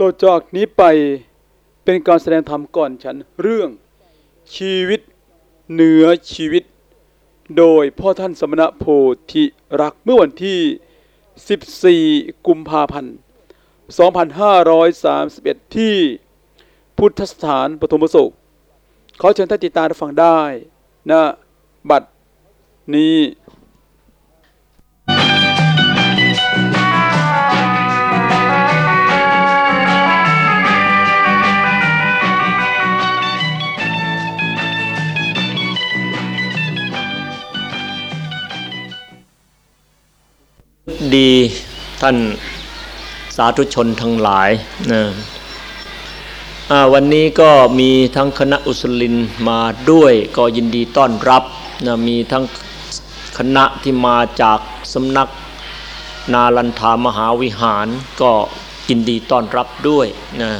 ต่อจากนี้ไปเป็นการแสดงธรรมก่อนฉันเรื่องชีวิตเหนือชีวิต โดยพ่อท่านสมณะโพธิรักเมื่อวันที่ 14 กุมภาพันธ์ 2531 ที่พุทธสถานปฐมสุขขอเชิญท่านติดตามฟังได้นะบัดนี้ ดีท่านสาธุชนทั้งหลายนะวันนี้ก็มีทั้งคณะอุสลินมาด้วยก็ยินดีต้อนรับนะมีทั้งคณะที่มาจากสำนักนาลันทามหาวิหารก็ยินดีต้อนรับด้วยนะ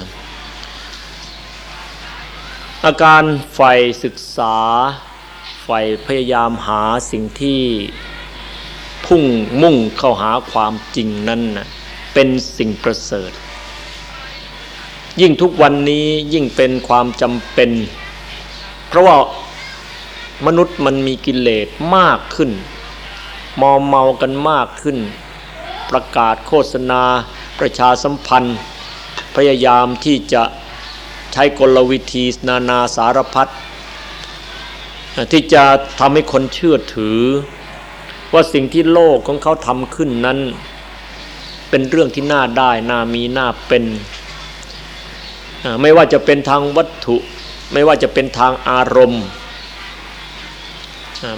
อาการใฝ่ศึกษาใฝ่พยายามหาสิ่งที่ พุ่งมุ่งเข้าหาความจริงนั้นนะเป็นสิ่งประเสริฐ ยิ่งทุกวันนี้ยิ่งเป็นความจำเป็น เพราะว่ามนุษย์มันมีกิเลสมากขึ้น มอมเมากันมากขึ้น ประกาศโฆษณา ประชาสัมพันธ์ พยายามที่จะใช้กลวิธีนานาสารพัดที่จะทำให้คนเชื่อถือ ว่าสิ่งที่โลกของเขาทำขึ้นนั้น เป็นเรื่องที่น่าได้น่ามีน่าเป็น ไม่ว่าจะเป็นทางวัตถุ ไม่ว่าจะเป็นทางอารมณ์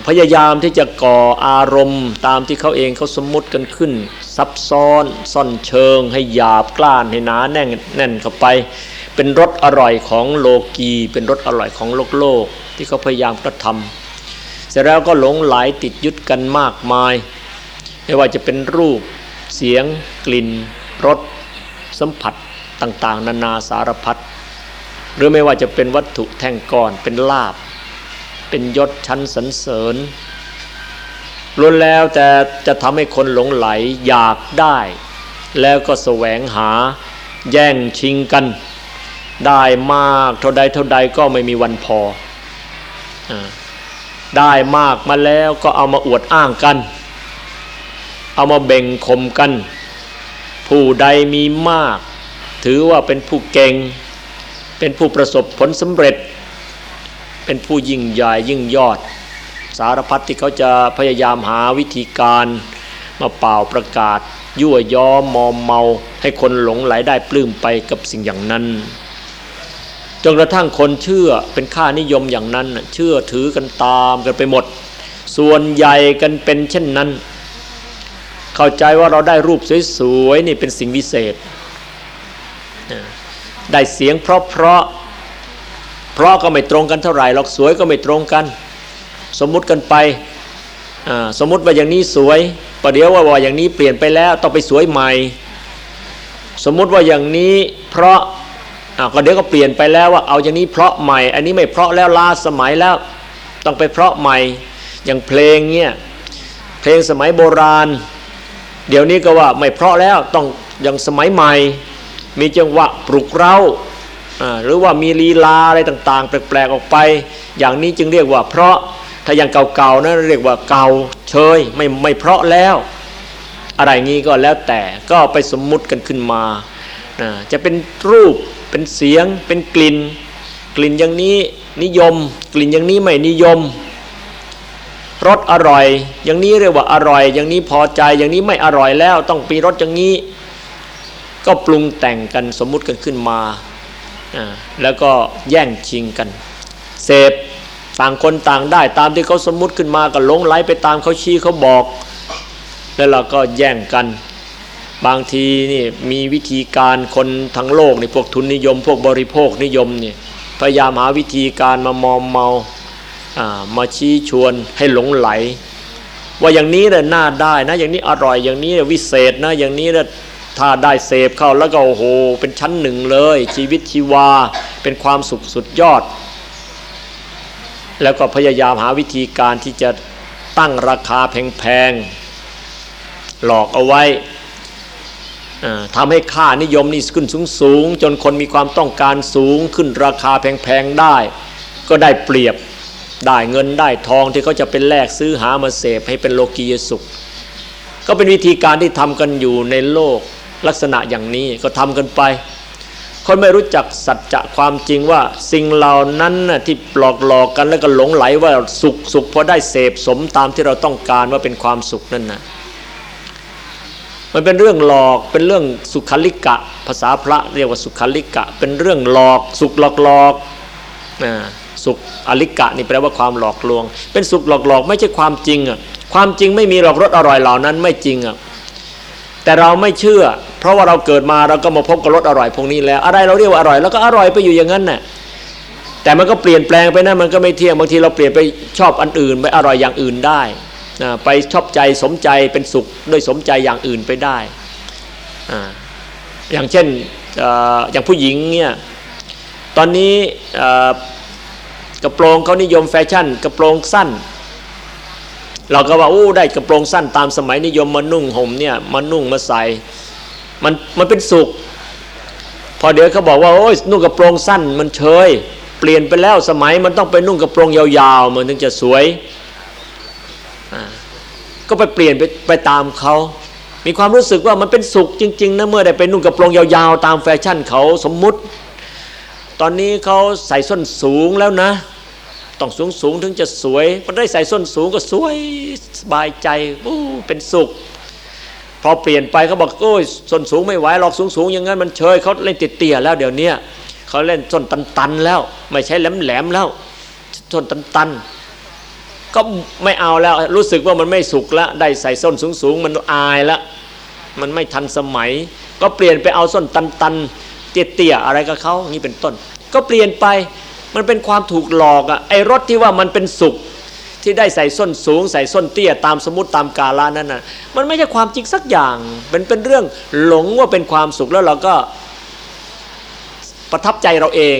พยายามที่จะก่ออารมณ์ตามที่เขาเองเขาสมมติกันขึ้น ซับซ้อนซ่อนเชิง ให้หยาบกล้านให้หนาแน่นแน่นเข้าไป เป็นรสอร่อยของโลกี เป็นรสอร่อยของโลกโลกที่เขาพยายามกระทำ เสร็จแล้วก็หลงไหลติดยึดกันมากมาย ไม่ว่าจะเป็นรูปเสียง กลิ่นรสสัมผัสต่างๆ นานาสารพัดหรือไม่ว่าจะเป็นวัตถุแท่งก้อนเป็นลาบ เป็นยศชั้นสรรเสริญล้วนแล้วแต่จะทำให้คนหลงไหลอยากได้ แล้วก็แสวงหาแย่งชิงกัน ได้มากเท่าใดเท่าใดก็ไม่มีวันพออา ได้มากมาแล้วก็เอามาอวดอ้างกัน เอามาเบ่งข่มกัน ผู้ใดมีมาก ถือว่าเป็นผู้เก่ง เป็นผู้ประสบผลสำเร็จ เป็นผู้ยิ่งใหญ่ยิ่งยอด สารพัดที่เขาจะพยายามหาวิธีการมาเป่าประกาศ ยั่วย้อมมอมเมา ให้คนหลงไหลได้ปลื้มไปกับสิ่งอย่างนั้น จนกระทั่งคนเชื่อเป็นค่านิยมอย่างนั้น เชื่อถือกันตามกันไปหมด ส่วนใหญ่กันเป็นเช่นนั้น เข้าใจว่าเราได้รูปสวยๆนี่เป็นสิ่งวิเศษ ได้เสียงเพราะเพราะเพราะก็ไม่ตรงกันเท่าไหร่หรอกสวยก็ไม่ตรงกัน สมมุติกันไปสมมุติว่าอย่างนี้สวยประเดี๋ยวว่าว่าอย่างนี้เปลี่ยนไปแล้วต้องไปสวยใหม่ สมมุติว่าอย่างนี้เพราะ อาก็เดี๋ยวก็เปลี่ยนไปแล้วว่าเอาอย่างนี้เพราะใหม่ อันนี้ไม่เพราะแล้วล้าสมัยแล้วต้องไปเพราะใหม่อย่างเพลงเนี่ยเพลงสมัยโบราณ เดี๋ยวนี้ก็ว่าไม่เพราะแล้วต้องอย่างสมัยใหม่ มีจังหวะปลุกเร้าหรือว่ามีลีลาอะไรต่างๆ แปลกๆออกไป อย่างนี้จึงเรียกว่าเพราะถ้าอย่างเก่าๆนะเรียกว่าเก่าเชยไม่ไม่เพราะแล้ว อะไรงี้ก็แล้วแต่ก็ไปสมมุติกันขึ้นมา จะเป็นรูป เป็นเสียง เป็นกลิ่น กลิ่นอย่างนี้นิยม กลิ่นอย่างนี้ไม่นิยมรสอร่อย อย่างนี้เรียกว่าอร่อย อย่างนี้พอใจอย่างนี้ไม่อร่อยแล้ว ต้องปีรสอย่างนี้ ก็ปรุงแต่งกันสมมุติกันขึ้นมา แล้วก็แย่งชิงกัน เสพต่างคนต่างได้ตามที่เขาสมมุติขึ้นมาก็หลงไหลไปตามเขาชี้เขาบอก แล้วเราก็แย่งกัน บางทีนี่มีวิธีการคนทั้งโลกในพวกทุนนิยม พวกบริโภคนิยมนี่พยายามหาวิธีการมามอมเมาอ่ามาชี้ชวนให้หลงไหล ว่าอย่างนี้เนี่ยน่าได้นะอย่างนี้อร่อยอย่างนี้วิเศษนะอย่างนี้เนี่ยถ้าได้เสพเข้าแล้วก็โอ้โหเป็นชั้นหนึ่งเลย ชีวิตชีวาเป็นความสุขสุดยอด แล้วก็พยายามหาวิธีการที่จะตั้งราคาแพงๆหลอกเอาไว้ ทำให้ค่านิยมนี่ขึ้นสูงสูงจนคนมีความต้องการสูงขึ้นราคาแพงๆได้ ก็ได้เปรียบได้เงินได้ทองที่เขาจะเป็นแลกซื้อหามาเสพให้เป็นโลกียสุข ก็เป็นวิธีการที่ทำกันอยู่ในโลกลักษณะอย่างนี้ก็ทำกันไป คนไม่รู้จักสัจจะความจริงว่าสิ่งเหล่านั้นนะที่ปลอกหลอกกันแล้วก็หลงไหลว่าสุขสุขพอได้เสพสมตามที่เราต้องการว่าเป็นความสุขนั่นนะ มันเป็นเรื่องหลอกเป็นเรื่องสุขลิกะ ภาษาพระเรียกว่าสุขลิกะ เป็นเรื่องหลอกสุขหลอกหลอกนะสุขอลิกะนี่แปลว่าความหลอกลวง เป็นสุขหลอกหลอกไม่ใช่ความจริงอะความจริงไม่มีหรอกรสอร่อยเหล่านั้นไม่จริงอะแต่เราไม่เชื่อ เพราะว่าเราเกิดมาเราก็มาพบกับรสอร่อยพวกนี้แล้ว อะไรเราเรียกว่าอร่อย แล้วก็อร่อยไปอยู่อย่างนั้นน่ะแต่มันก็เปลี่ยนแปลงไปนะมันก็ไม่เที่ยงบางทีเราเปลี่ยนไปชอบอันอื่นไปอร่อยอย่างอื่นได้ ไปชอบใจสมใจเป็นสุขด้วยสมใจอย่างอื่นไปได้อย่างเช่นอย่างผู้หญิงเนี่ยตอนนี้กระโปรงเขานิยมแฟชั่น กระโปรงสั้น เราก็ว่าอู้ได้กระโปรงสั้นตามสมัยนิยมมานุ่งห่มเนี่ยมานุ่งมาใส่มันมันเป็นสุข พอเดี๋ยวเขาบอกว่าโอ้ยนุ่งกระโปรงสั้นมันเชย เปลี่ยนไปแล้วสมัยมันต้องไปนุ่งกระโปรงยาวๆมันถึงจะสวย ก็ไปเปลี่ยนไปไปตามเขา มีความรู้สึกว่ามันเป็นสุขจริงๆนะเมื่อได้ไปนุ่งกระโปรงยาวๆ ตามแฟชั่นเขาสมมุติ ตอนนี้เขาใส่ส้นสูงแล้วนะ ต้องสูงสูงถึงจะสวยพอได้ใส่ส้นสูงก็สวยสบายใจอู้เป็นสุข พอเปลี่ยนไปเขาบอกโอ้ยส้นสูงไม่ไหวหรอกสูงสูงอย่างนั้นมันเชยเขาเล่นติดเตี่ยแล้วเดี๋ยวนี้เขาเล่นส้นตันๆแล้ว ไม่ใช่แหลมๆแล้วส้นตันๆ ก็ไม่เอาแล้วรู้สึกว่ามันไม่สุกแล้วได้ใส่ส้นสูงๆ มันอายแล้วมันไม่ทันสมัย ก็เปลี่ยนไปเอาส้นตันๆ เตี้ยๆอะไรกับเขานี่เป็นต้น ก็เปลี่ยนไปมันเป็นความถูกหลอกอะไอ้รถที่ว่ามันเป็นสุขที่ได้ใส่ส้นสูง ใส่ส้นเตี้ยตามสมมติตามกาลานั้นน่ะมันไม่ใช่ความจริงสักอย่างเป็นเป็นเรื่องหลงว่าเป็นความสุขแล้วเราก็ประทับใจเราเอง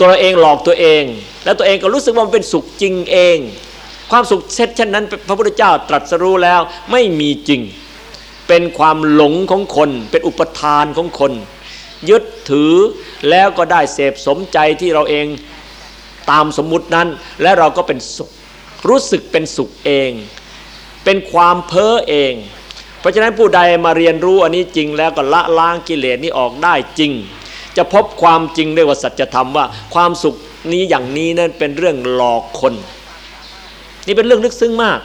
ตัวเราเองหลอกตัวเอง แล้วตัวเองก็รู้สึกว่ามันเป็นสุขจริงเอง ความสุขเช่นนั้น พระพุทธเจ้าตรัสรู้แล้วไม่มีจริง เป็นความหลงของคน เป็นอุปทานของคน ยึดถือแล้วก็ได้เสพสมใจที่เราเองตามสมมุตินั้น และเราก็เป็นสุข รู้สึกเป็นสุขเอง เป็นความเพ้อเอง เพราะฉะนั้นผู้ใดมาเรียนรู้อันนี้จริงแล้วก็ละล้างกิเลสนี้ออกได้จริง จะพบความจริงเรียกว่าสัจธรรมว่าความสุขนี้อย่างนี้นั้นเป็นเรื่องหลอกคน นี่เป็นเรื่องลึกซึ้งมาก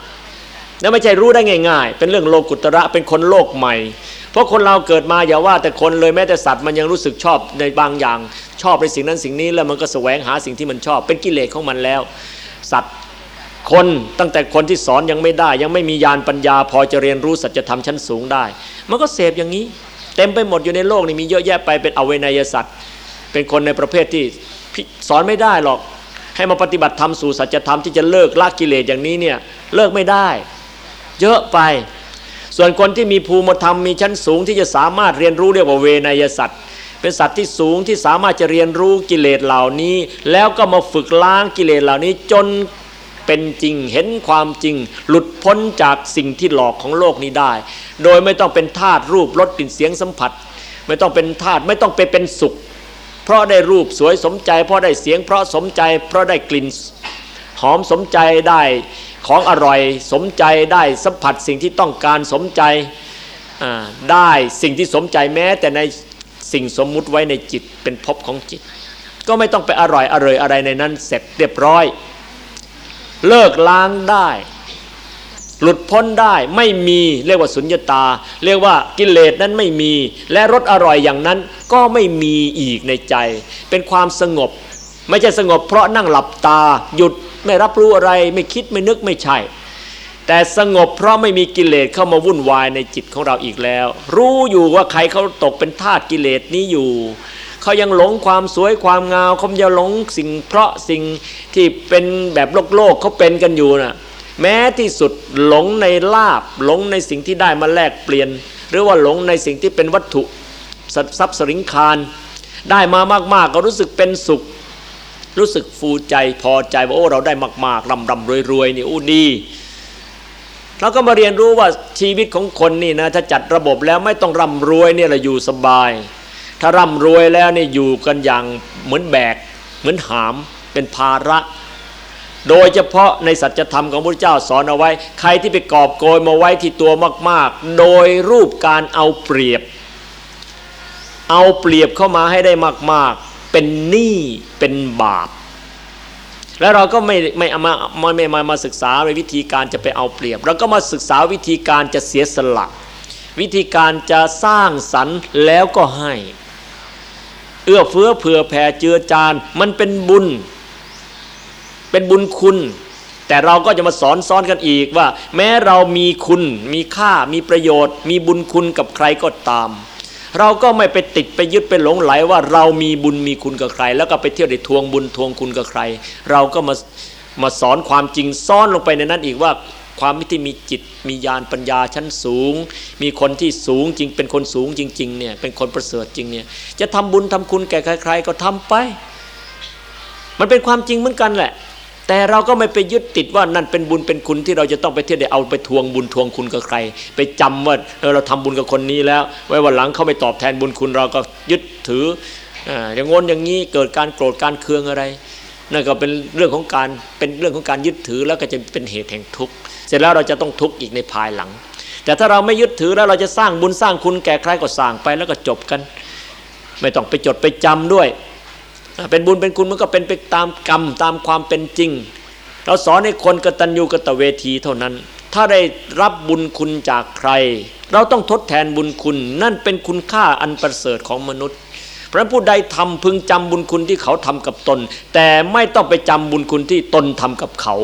และไม่ใช่รู้ได้ง่าย ๆ เป็นเรื่องโลกุตระเป็นคนโลกใหม่ เพราะคนเราเกิดมาอย่าว่าแต่คนเลยแม้แต่สัตว์มันยังรู้สึกชอบในบางอย่าง ชอบในสิ่งนั้นสิ่งนี้แล้วมันก็แสวงหาสิ่งที่มันชอบ เป็นกิเลสของมันแล้ว สัตว์คนตั้งแต่คนที่สอนยังไม่ได้ ยังไม่มียานปัญญา พอจะเรียนรู้สัจธรรมชั้นสูงได้ มันก็เสพอย่างนี้ เต็มไปหมดอยู่ในโลกนี่มีเยอะแยะไปเป็นอเวนยสัตว์ เป็นคนในประเภทที่สอนไม่ได้หรอก ให้มาปฏิบัติธรรมสู่สัจธรรมที่จะเลิกละกิเลสอย่างนี้เนี่ยเลิกไม่ได้ เยอะไป ส่วนคนที่มีภูมิธรรมมีชั้นสูงที่จะสามารถเรียนรู้เรียกว่าเวนยสัตว์เป็นสัตว์ที่สูงที่สามารถจะเรียนรู้กิเลสเหล่านี้ แล้วก็มาฝึกล้างกิเลสเหล่านี้จน เป็นจริงเห็นความจริง หลุดพ้นจากสิ่งที่หลอกของโลกนี้ได้ โดยไม่ต้องเป็นธาตุรูปรสกลิ่นเสียงสัมผัส ไม่ต้องเป็นธาตุไม่ต้องไปเป็นสุข เพราะได้รูปสวยสมใจ เพราะได้เสียงเพราะสมใจ เพราะได้กลิ่นหอมสมใจได้ของอร่อยสมใจได้สัมผัสสิ่งที่ต้องการสมใจได้สิ่งที่สมใจแม้ แต่ในสิ่งสมมุติไว้ในจิตเป็นภพของจิต ก็ไม่ต้องไปอร่อยอร่อยอะไรในนั้นเสร็จเรียบร้อย เลิกล้างได้ หลุดพ้นได้ไม่มีเรียกว่าสุญญตา เรียกว่ากิเลสนั้นไม่มี และรสอร่อยอย่างนั้นก็ไม่มีอีกในใจ เป็นความสงบ ไม่ใช่สงบเพราะนั่งหลับตา หยุดไม่รับรู้อะไรไม่คิดไม่นึกไม่ใช่ แต่สงบเพราะไม่มีกิเลสเข้ามาวุ่นวายในจิตของเราอีกแล้ว รู้อยู่ว่าใครเขาตกเป็นทาสกิเลสนี้อยู่ เขายังหลงความสวยความงามเขาจะหลงสิ่งเพราะสิ่งที่เป็นแบบโลกโลกเขาเป็นกันอยู่นะ่ะแม้ที่สุดหลงในลาบหลงในสิ่งที่ได้มาแลกเปลี่ยน หรือว่าหลงในสิ่งที่เป็นวัตถุทรัพย์สินคาร ได้มามากๆก็รู้สึกเป็นสุข รู้สึกฟูใจพอใจว่าโอ้เราได้มากๆร่ำร่ำรวยๆนี่อู้ดีเราก็มาเรียนรู้ว่าชีวิตของคนนี่นะถ้าจัดระบบแล้วไม่ต้องร่ำรวยเนี่ยเราอยู่สบาย ถ้าร่ำรวยแล้วนี่อยู่กันอย่างเหมือนแบก เหมือนหามเป็นภาระ โดยเฉพาะในสัจธรรมของพระเจ้าสอนเอาไว้ ใครที่ไปกอบโกยมาไว้ที่ตัวมาก ๆ โดยรูปการเอาเปรียบ เอาเปรียบเข้ามาให้ได้มาก ๆ เป็นหนี้เป็นบาปแล้วเราก็ไม่ไม่มาไม่ไม่มามาศึกษาในวิธีการจะไปเอาเปรียบ เราก็มาศึกษาวิธีการจะเสียสละ วิธีการจะสร้างสรรค์แล้วก็ให้ เอื้อเฟื้อเผื่อแผ่เจือจานมันเป็นบุญ เป็นบุญคุณ แต่เราก็จะมาสอนซ้อนกันอีกว่า แม้เรามีคุณ มีค่ามีประโยชน์ มีบุญคุณกับใครก็ตาม เราก็ไม่ไปติดไปยึดไปหลงไหลว่าเรามีบุญมีคุณกับใคร แล้วก็ไปเที่ยวได้ทวงบุญทวงคุณกับใคร เราก็มามาสอนความจริงซ่อนลงไปในนั้นอีกว่า ความที่มีจิตมีญาณปัญญาชั้นสูง มีคนที่สูงจริง เป็นคนสูงจริงๆเนี่ยเป็นคนประเสริฐจริงเนี่ยจะทำบุญทำคุณแก่ใคร ๆ ก็ทำไป มันเป็นความจริงเหมือนกันแหละ แต่เราก็ไม่ไปยึดติดว่านั่นเป็นบุญเป็นคุณที่เราจะต้องไปเที่ยวได้เอาไปทวงบุญทวงคุณกับใคร ไปจำว่าเราทำบุญกับคนนี้แล้ว ไว้วันหลังเขาไปตอบแทนบุญคุณเราก็ยึดถืออย่างงนอย่างนี้เกิดการโกรธการเคืองอะไรนั่นก็เป็นเรื่องของการเป็นเรื่องของการยึดถือแล้วก็จะเป็นเหตุแห่งทุกข์ เสร็จแล้วเราจะต้องทุกข์อีกในภายหลัง แต่ถ้าเราไม่ยึดถือแล้วเราจะสร้างบุญสร้างคุณแก่ใครก็สร้างไปแล้วก็จบกัน ไม่ต้องไปจดไปจำด้วย เป็นบุญเป็นคุณมันก็เป็นไปตามกรรมตามความเป็นจริง เราสอนให้คนกตัญญูกตเวทีเท่านั้น ถ้าได้รับบุญคุณจากใคร เราต้องทดแทนบุญคุณ นั่นเป็นคุณค่าอันประเสริฐของมนุษย์พระผู้ใดทำพึงจำบุญคุณที่เขาทำกับตน แต่ไม่ต้องไปจำบุญคุณที่ตนทำกับเขา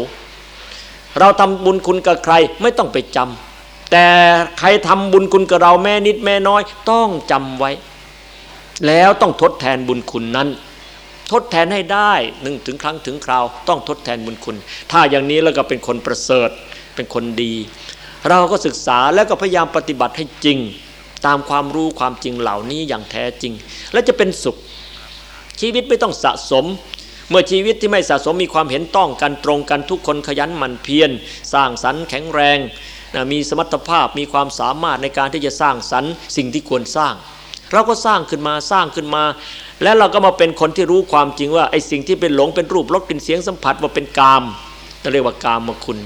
เราทำบุญคุณกับใครไม่ต้องไปจำแต่ใครทำบุญคุณกับเราแม่นิดแม่น้อย ต้องจำไว้ แล้วต้องทดแทนบุญคุณนั้น ทดแทนให้ได้หนึ่งถึงครั้งถึงคราว ต้องทดแทนบุญคุณ ถ้าอย่างนี้แล้วก็เป็นคนประเสริฐเป็นคนดี เราก็ศึกษาแล้วก็พยายามปฏิบัติให้จริง ตามความรู้ความจริงเหล่านี้อย่างแท้จริง และจะเป็นสุขชีวิตไม่ต้องสะสม เมื่อชีวิตที่ไม่สะสมมีความเห็นต้องกันตรงกันทุกคนขยันหมั่นเพียรสร้างสรรค์แข็งแรงนะมีสมรรถภาพมีความสามารถในการที่จะสร้างสรรค์สิ่งที่ควรสร้าง เราก็สร้างขึ้นมาสร้างขึ้นมา แล้วเราก็มาเป็นคนที่รู้ความจริงว่าไอ้สิ่งที่เป็นหลงเป็นรูปรสกลิ่นเสียงสัมผัสว่าเป็นกามเราเรียกว่ากามมาคุณ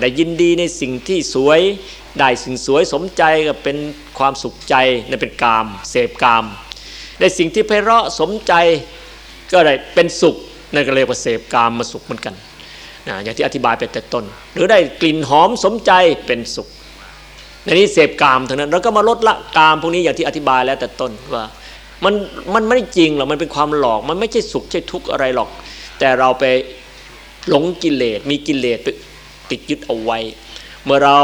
ได้ยินดีในสิ่งที่สวยได้สิ่งสวยสมใจก็เป็นความสุขใจนั่นเป็นกาม เสพกาม ได้สิ่งที่ไพเราะสมใจ ก็ได้เป็นสุขนั่นก็เรียกว่าเสพกามมาสุขเหมือนกันนะอย่างที่อธิบายไปแต่ต้น หรือได้กลิ่นหอมสมใจเป็นสุขในนี้เสพกามทั้งนั้นเราก็มาลดละกามพวกนี้อย่างที่อธิบายแล้วแต่ต้นว่ามันมันไม่จริงหรอกมันเป็นความหลอกมันไม่ใช่สุขใช่ทุกข์อะไรหรอก แต่เราไปหลงกิเลสมีกิเลสไปติดยึดเอาไว้ เมื่อเรา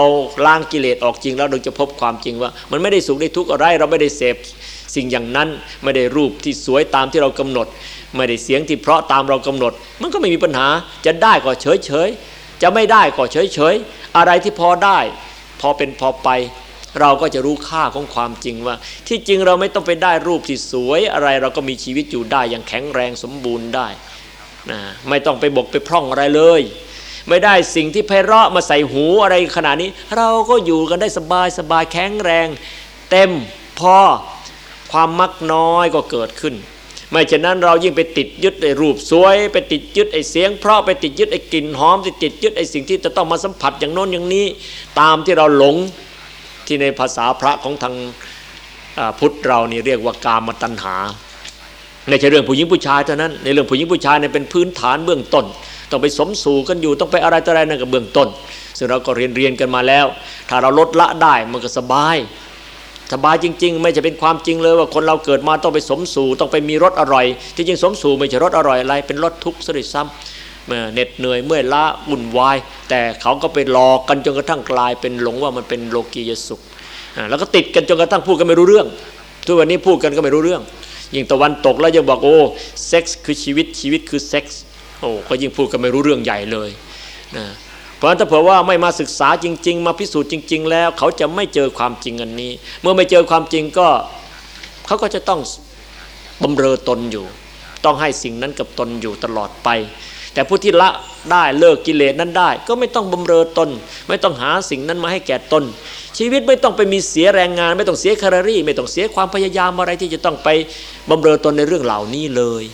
ล้างกิเลสออกจริงแล้วเราจะพบความจริงว่า มันไม่ได้สุขได้ทุกข์อะไร เราไม่ได้เสพ สิ่งอย่างนั้นไม่ได้รูปที่สวยตามที่เรากำหนด ไม่ได้เสียงที่เพราะตามเรากำหนด มันก็ไม่มีปัญหาจะได้ก็เฉยเฉยจะไม่ได้ก็เฉยเฉยอะไรที่พอได้ พอเป็นพอไป เราก็จะรู้ค่าของความจริงว่า ที่จริงเราไม่ต้องไปได้รูปที่สวยอะไรเราก็มีชีวิตอยู่ได้อย่างแข็งแรงสมบูรณ์ได้นะไม่ต้องไปบกไปพร่องอะไรเลย ไม่ได้สิ่งที่ไพเราะมาใส่หูอะไรขนาดนี้ เราก็อยู่กันได้สบายสบายแข็งแรง เต็มพอ ความมักน้อยก็เกิดขึ้น ไม่เช่นนั้นเรายิ่งไปติดยึดไอ้รูปสวย ไปติดยึดไอ้เสียง เพราะไปติดยึดไอ้กลิ่นหอมไปติดยึดไอ้สิ่งที่จะต้องมาสัมผัสอย่างโน้นอย่างนี้ ตามที่เราหลงที่ในภาษาพระของทางพุทธเรานี่เรียกว่ากามตัณหาในใช่เรื่องผู้หญิงผู้ชายเท่านั้นในเรื่องผู้หญิงผู้ชายเนี่ยเป็นพื้นฐานเบื้องต้น ต้องไปสมสู่กันอยู่ต้องไปอะไรต่ออะไรนั่นก็เบื้องต้น ซึ่งเราก็เรียนเรียนกันมาแล้ว ถ้าเราลดละได้มันก็สบาย สบายจริง ๆ ไม่จะเป็นความจริงเลยว่าคนเราเกิดมาต้องไปสมสู่ต้องไปมีรสอร่อย ที่จริงสมสู่ไม่ใช่รสอร่อยอะไร เป็นรสทุกข์สริซ้ำเมื่อเหน็ดเหนื่อยเมื่อยล้าวุ่นวาย แต่เขาก็ไปหลอกกันจนกระทั่งกลายเป็นหลงว่ามันเป็นโลกียสุขแล้วก็ติดกันจนกระทั่งพูดกันไม่รู้เรื่อง ทุกวันนี้พูดกันก็ไม่รู้เรื่อง ยิ่งตะวันตกแล้วยังบอกโอ้เซ็กส์คือชีวิตชีวิตคือเซ็กส์โอ้ก็ยิ่งพูดกันไม่รู้เรื่องใหญ่เลยนะ เพราะฉะนั้นถ้าเผื่อว่าไม่มาศึกษาจริง ๆ มาพิสูจน์จริง ๆ แล้ว เขาจะไม่เจอความจริงอันนี้ เมื่อไม่เจอความจริงก็เขาก็จะต้องบำเรอตนอยู่ ต้องให้สิ่งนั้นกับตนอยู่ตลอดไป แต่ผู้ที่ละได้เลิกกิเลสนั้นได้ ก็ไม่ต้องบำเรอตน ไม่ต้องหาสิ่งนั้นมาให้แก่ตน ชีวิตไม่ต้องไปมีเสียแรงงาน ไม่ต้องเสียแคลอรี่ ไม่ต้องเสียความพยายามอะไรที่จะต้องไปบำเรอตนในเรื่องเหล่านี้เลย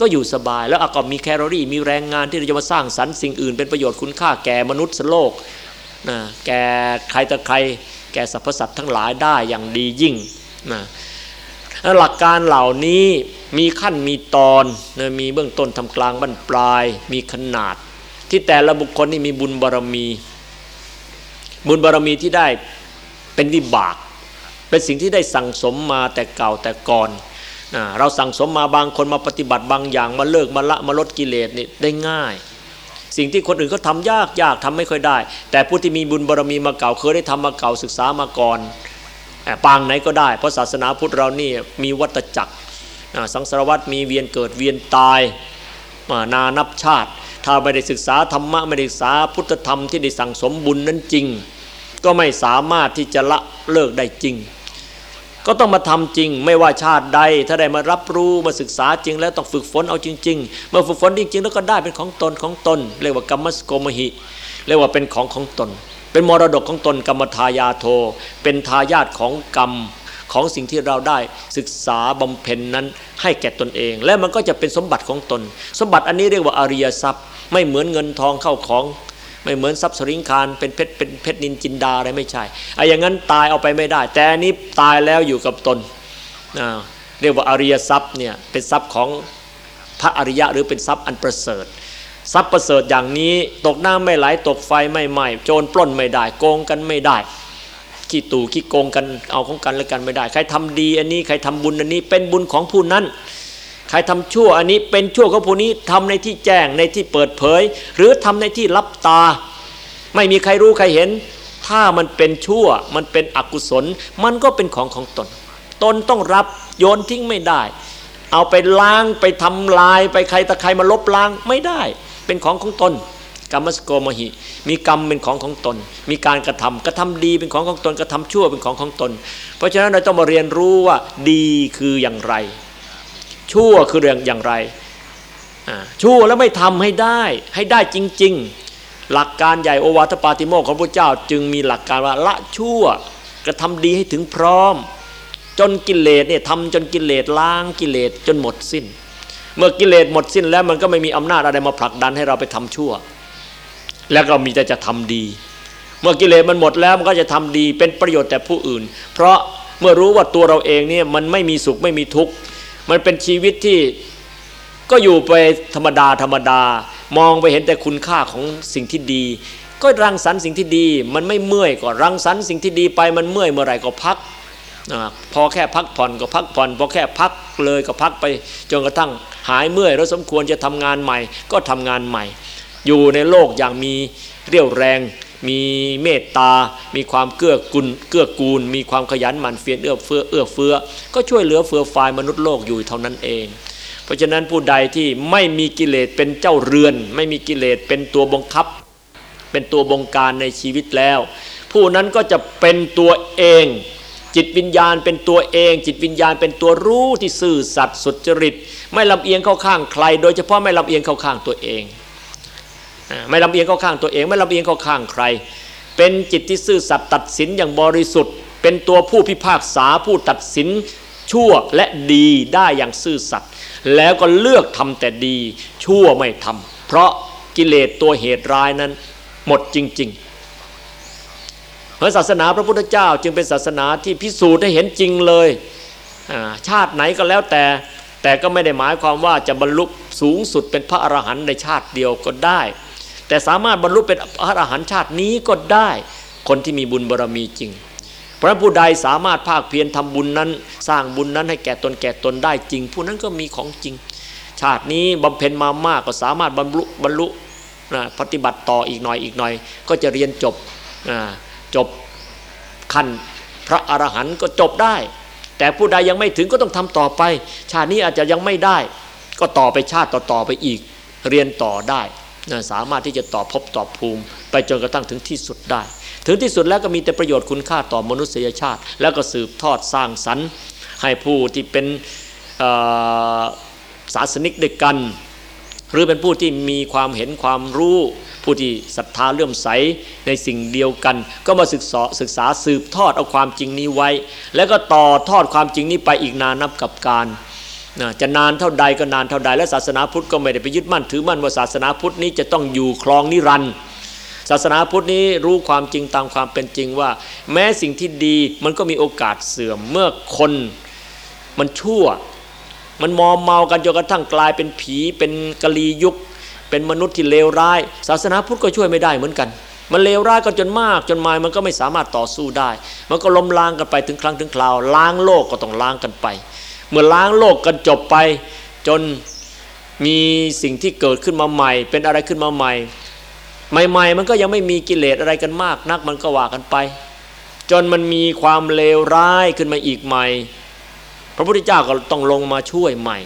ก็อยู่สบายแล้วก็มีแคลอรี่ มีแรงงานที่เราจะมาสร้างสรรค์สิ่งอื่นเป็นประโยชน์คุณค่าแก่มนุษย์โลกนะแก่ใครต่อใคร แก่สรรพสัตว์ทั้งหลายได้อย่างดียิ่งนะหลักการเหล่านี้มีขั้นมีตอนนะมีเบื้องต้นทำกลางบั้นปลาย มีขนาด ที่แต่ละบุคคลนี่มีบุญบารมี บุญบารมีที่ได้เป็นวิบาก เป็นสิ่งที่ได้สั่งสมมาแต่เก่าแต่ก่อน เราสั่งสมมาบางคนมาปฏิบัติบางอย่างมาเลิกมาละมาลดกิเลสนี่ได้ง่าย สิ่งที่คนอื่นเขาทายากยากทำไม่ค่อยได้ แต่ผู้ที่มีบุญบารมีมาเก่าเคยได้ทำมาเก่าศึกษามาก่อนปางไหนก็ได้ เพราะศาสนาพุทธเรานี่มีวัตจักรสังสารวัตมีเวียนเกิดเวียนตายนานับชาติ ถ้าไม่ได้ศึกษาธรรมะไม่ได้ศึกษาพุทธธรรมที่ได้สั่งสมบุญนั้นจริง ก็ไม่สามารถที่จะละเลิกได้จริง ก็ต้องมาทำจริง ไม่ว่าชาติใด ถ้าได้มารับรู้มาศึกษาจริง แล้วต้องฝึกฝนเอาจริง ๆ เมื่อฝึกฝนจริง ๆ แล้วก็ได้เป็นของตนของตน เรียกว่ากรรมสโกมหิ เรียกว่าเป็นของของตน เป็นมรดกของตนกรรมทายาโท เป็นทายาทของกรรมของสิ่งที่เราได้ศึกษาบำเพ็ญนั้นให้แก่ตนเอง และมันก็จะเป็นสมบัติของตน สมบัติอันนี้เรียกว่าอริยทรัพย์ ไม่เหมือนเงินทองเข้าของ ไม่เหมือนทรัพย์สริงคารเป็นเพชรเป็นเพชรนินจินดาอะไรไม่ใช่ไอ้อย่างนั้นตายเอาไปไม่ได้ แต่อันนี้ตายแล้วอยู่กับตนเรียกว่าอริยทรัพย์เนี่ยเป็นทรัพย์ของพระอริยะหรือเป็นทรัพย์อันประเสริฐทรัพย์ประเสริฐอย่างนี้ตกน้ำไม่ไหลตกไฟไม่ไหม้โจรปล้นไม่ได้ โกงกันไม่ได้ขี้ตู่ขี้โกงกันเอาของกันและกันไม่ได้ ใครทำดีอันนี้ใครทำบุญอันนี้เป็นบุญของผู้นั้น ใครทำชั่วอันนี้เป็นชั่วของผู้นี้ทำในที่แจ้งในที่เปิดเผย หรือทำในที่รับตา ไม่มีใครรู้ใครเห็น ถ้ามันเป็นชั่วมันเป็นอกุศล มันก็เป็นของของตน ตนต้องรับโยนทิ้งไม่ได้ เอาไปล้างไปทำลายไปใครตะใครมาลบล้างไม่ได้ เป็นของของตนกรรมสโกมหิ มีกรรมเป็นของของตน มีการกระทำกระทำดีเป็นของของตนกระทำชั่วเป็นของของตน เพราะฉะนั้นเราต้องมาเรียนรู้ว่าดีคืออย่างไร ชั่วคือเรื่องอย่างไรชั่วแล้วไม่ทำให้ได้ให้ได้จริง ๆ หลักการใหญ่โอวาทปาติโมกของพระเจ้าจึงมีหลักการว่าละชั่วกระทำดีให้ถึงพร้อม จนกิเลสเนี่ยทำจนกิเลสล้างกิเลสจนหมดสิ้น เมื่อกิเลสหมดสิ้นแล้วมันก็ไม่มีอำนาจอะไรมาผลักดันให้เราไปทำชั่ว แล้วก็มีแต่จะทำดี เมื่อกิเลสมันหมดแล้วมันก็จะทำดีเป็นประโยชน์แต่ผู้อื่น เพราะเมื่อรู้ว่าตัวเราเองเนี่ยมันไม่มีสุขไม่มีทุกข์ มันเป็นชีวิตที่ก็อยู่ไปธรรมดาธรรมดา มองไปเห็นแต่คุณค่าของสิ่งที่ดี ก็รังสรรค์สิ่งที่ดี มันไม่เมื่อยก็รังสรรค์สิ่งที่ดีไปมันเมื่อยเมื่อไหร่ก็พักพอแค่พักผ่อนก็พักผ่อนพอแค่พักเลยก็พักไปจนกระทั่งหายเมื่อยแล้วสมควรจะทำงานใหม่ ก็ทำงานใหม่ อยู่ในโลกอย่างมีเรี่ยวแรง มีเมตตา มีความเกื้อกูลเกื้อกูล มีความขยันหมั่นเพียรเอื้อเฟื้อเอื้อเฟื้อ ก็ช่วยเหลือเฟือฟายมนุษย์โลกอยู่เท่านั้นเอง เพราะฉะนั้นผู้ใดที่ไม่มีกิเลสเป็นเจ้าเรือน ไม่มีกิเลสเป็นตัวบังคับ เป็นตัวบงการในชีวิตแล้ว ผู้นั้นก็จะเป็นตัวเอง จิตวิญญาณเป็นตัวเอง จิตวิญญาณเป็นตัวรู้ที่ซื่อสัตย์สุจริต ไม่ลำเอียงเข้าข้างใคร โดยเฉพาะไม่ลำเอียงเข้าข้างตัวเอง ไม่ลำเอียงเข้าข้างตัวเอง ไม่ลำเอียงเข้าข้างใคร เป็นจิตที่ซื่อสัตย์ตัดสินอย่างบริสุทธิ์ เป็นตัวผู้พิพากษาผู้ตัดสินชั่วและดีได้อย่างซื่อสัตย์แล้วก็เลือกทำแต่ดีชั่วไม่ทำเพราะกิเลสตัวเหตุร้ายนั้น หมดจริงๆ เพราะศาสนาพระพุทธเจ้าจึงเป็นศาสนาที่พิสูจน์ให้เห็นจริงเลยชาติไหนก็แล้วแต่ แต่ก็ไม่ได้หมายความว่าจะบรรลุสูงสุดเป็นพระอรหันต์ในชาติเดียวก็ได้ แต่สามารถบรรลุเป็นพระอรหันต์ชาตินี้ก็ได้ คนที่มีบุญบารรมีจริง พระผู้ใดสามารถภาคเพียรทำบุญนั้น สร้างบุญนั้นให้แก่ตนแก่ตนได้จริง ผู้นั้นก็มีของจริง ชาตินี้บำเพ็ญมามากก็สามารถบรรลุบรรลุนะปฏิบัติต่ออีกหน่อยอีกหน่อย ก็จะเรียนจบนะจบขั้นพระอรหันต์ก็จบได้ แต่ผู้ใดยังไม่ถึงก็ต้องทำต่อไป ชาตินี้อาจจะยังไม่ได้ ก็ต่อไปชาติต่อต่อไปอีก เรียนต่อได้ สามารถที่จะตอบพบตอบภูมิ ไปจนกระทั่งถึงที่สุดได้ ถึงที่สุดแล้วก็มีแต่ประโยชน์คุณค่าต่อมนุษยชาติ แล้วก็สืบทอดสร้างสรรค์ ให้ผู้ที่เป็นศาสนิกด้วยกัน หรือเป็นผู้ที่มีความเห็นความรู้ผู้ที่ศรัทธาเลื่อมใสในสิ่งเดียวกัน ก็มาศึกษาศึกษาสืบทอดเอาความจริงนี้ไว้ แล้วก็ต่อทอดความจริงนี้ไปอีกนานนับกับการ นะจะนานเท่าใดก็นานเท่าใด และศาสนาพุทธก็ไม่ได้ไปยึดมั่นถือมั่นว่าศาสนาพุทธนี้จะต้องอยู่ครองนิรันดร์ศาสนาพุทธนี้รู้ความจริงตามความเป็นจริงว่า แม้สิ่งที่ดีมันก็มีโอกาสเสื่อมเมื่อคนมันชั่ว มันมอมเมากันจนกระทั่งกลายเป็นผีเป็นกะลียุค เป็นมนุษย์ที่เลวร้าย ศาสนาพุทธก็ช่วยไม่ได้เหมือนกัน มันเลวร้ายกันจนมาก จนมายมันก็ไม่สามารถต่อสู้ได้ มันก็ล้มล้างกันไปถึงครั้งถึงคราวล้างโลกก็ต้องล้างกันไป เมื่อล้างโลกกันจบไป จนมีสิ่งที่เกิดขึ้นมาใหม่ เป็นอะไรขึ้นมาใหม่ ใหม่ ๆ มันก็ยังไม่มีกิเลสอะไรกันมากนักมันก็ว่ากันไป จนมันมีความเลวร้ายขึ้นมาอีกใหม่ พระพุทธเจ้าก็ต้องลงมาช่วยใหม่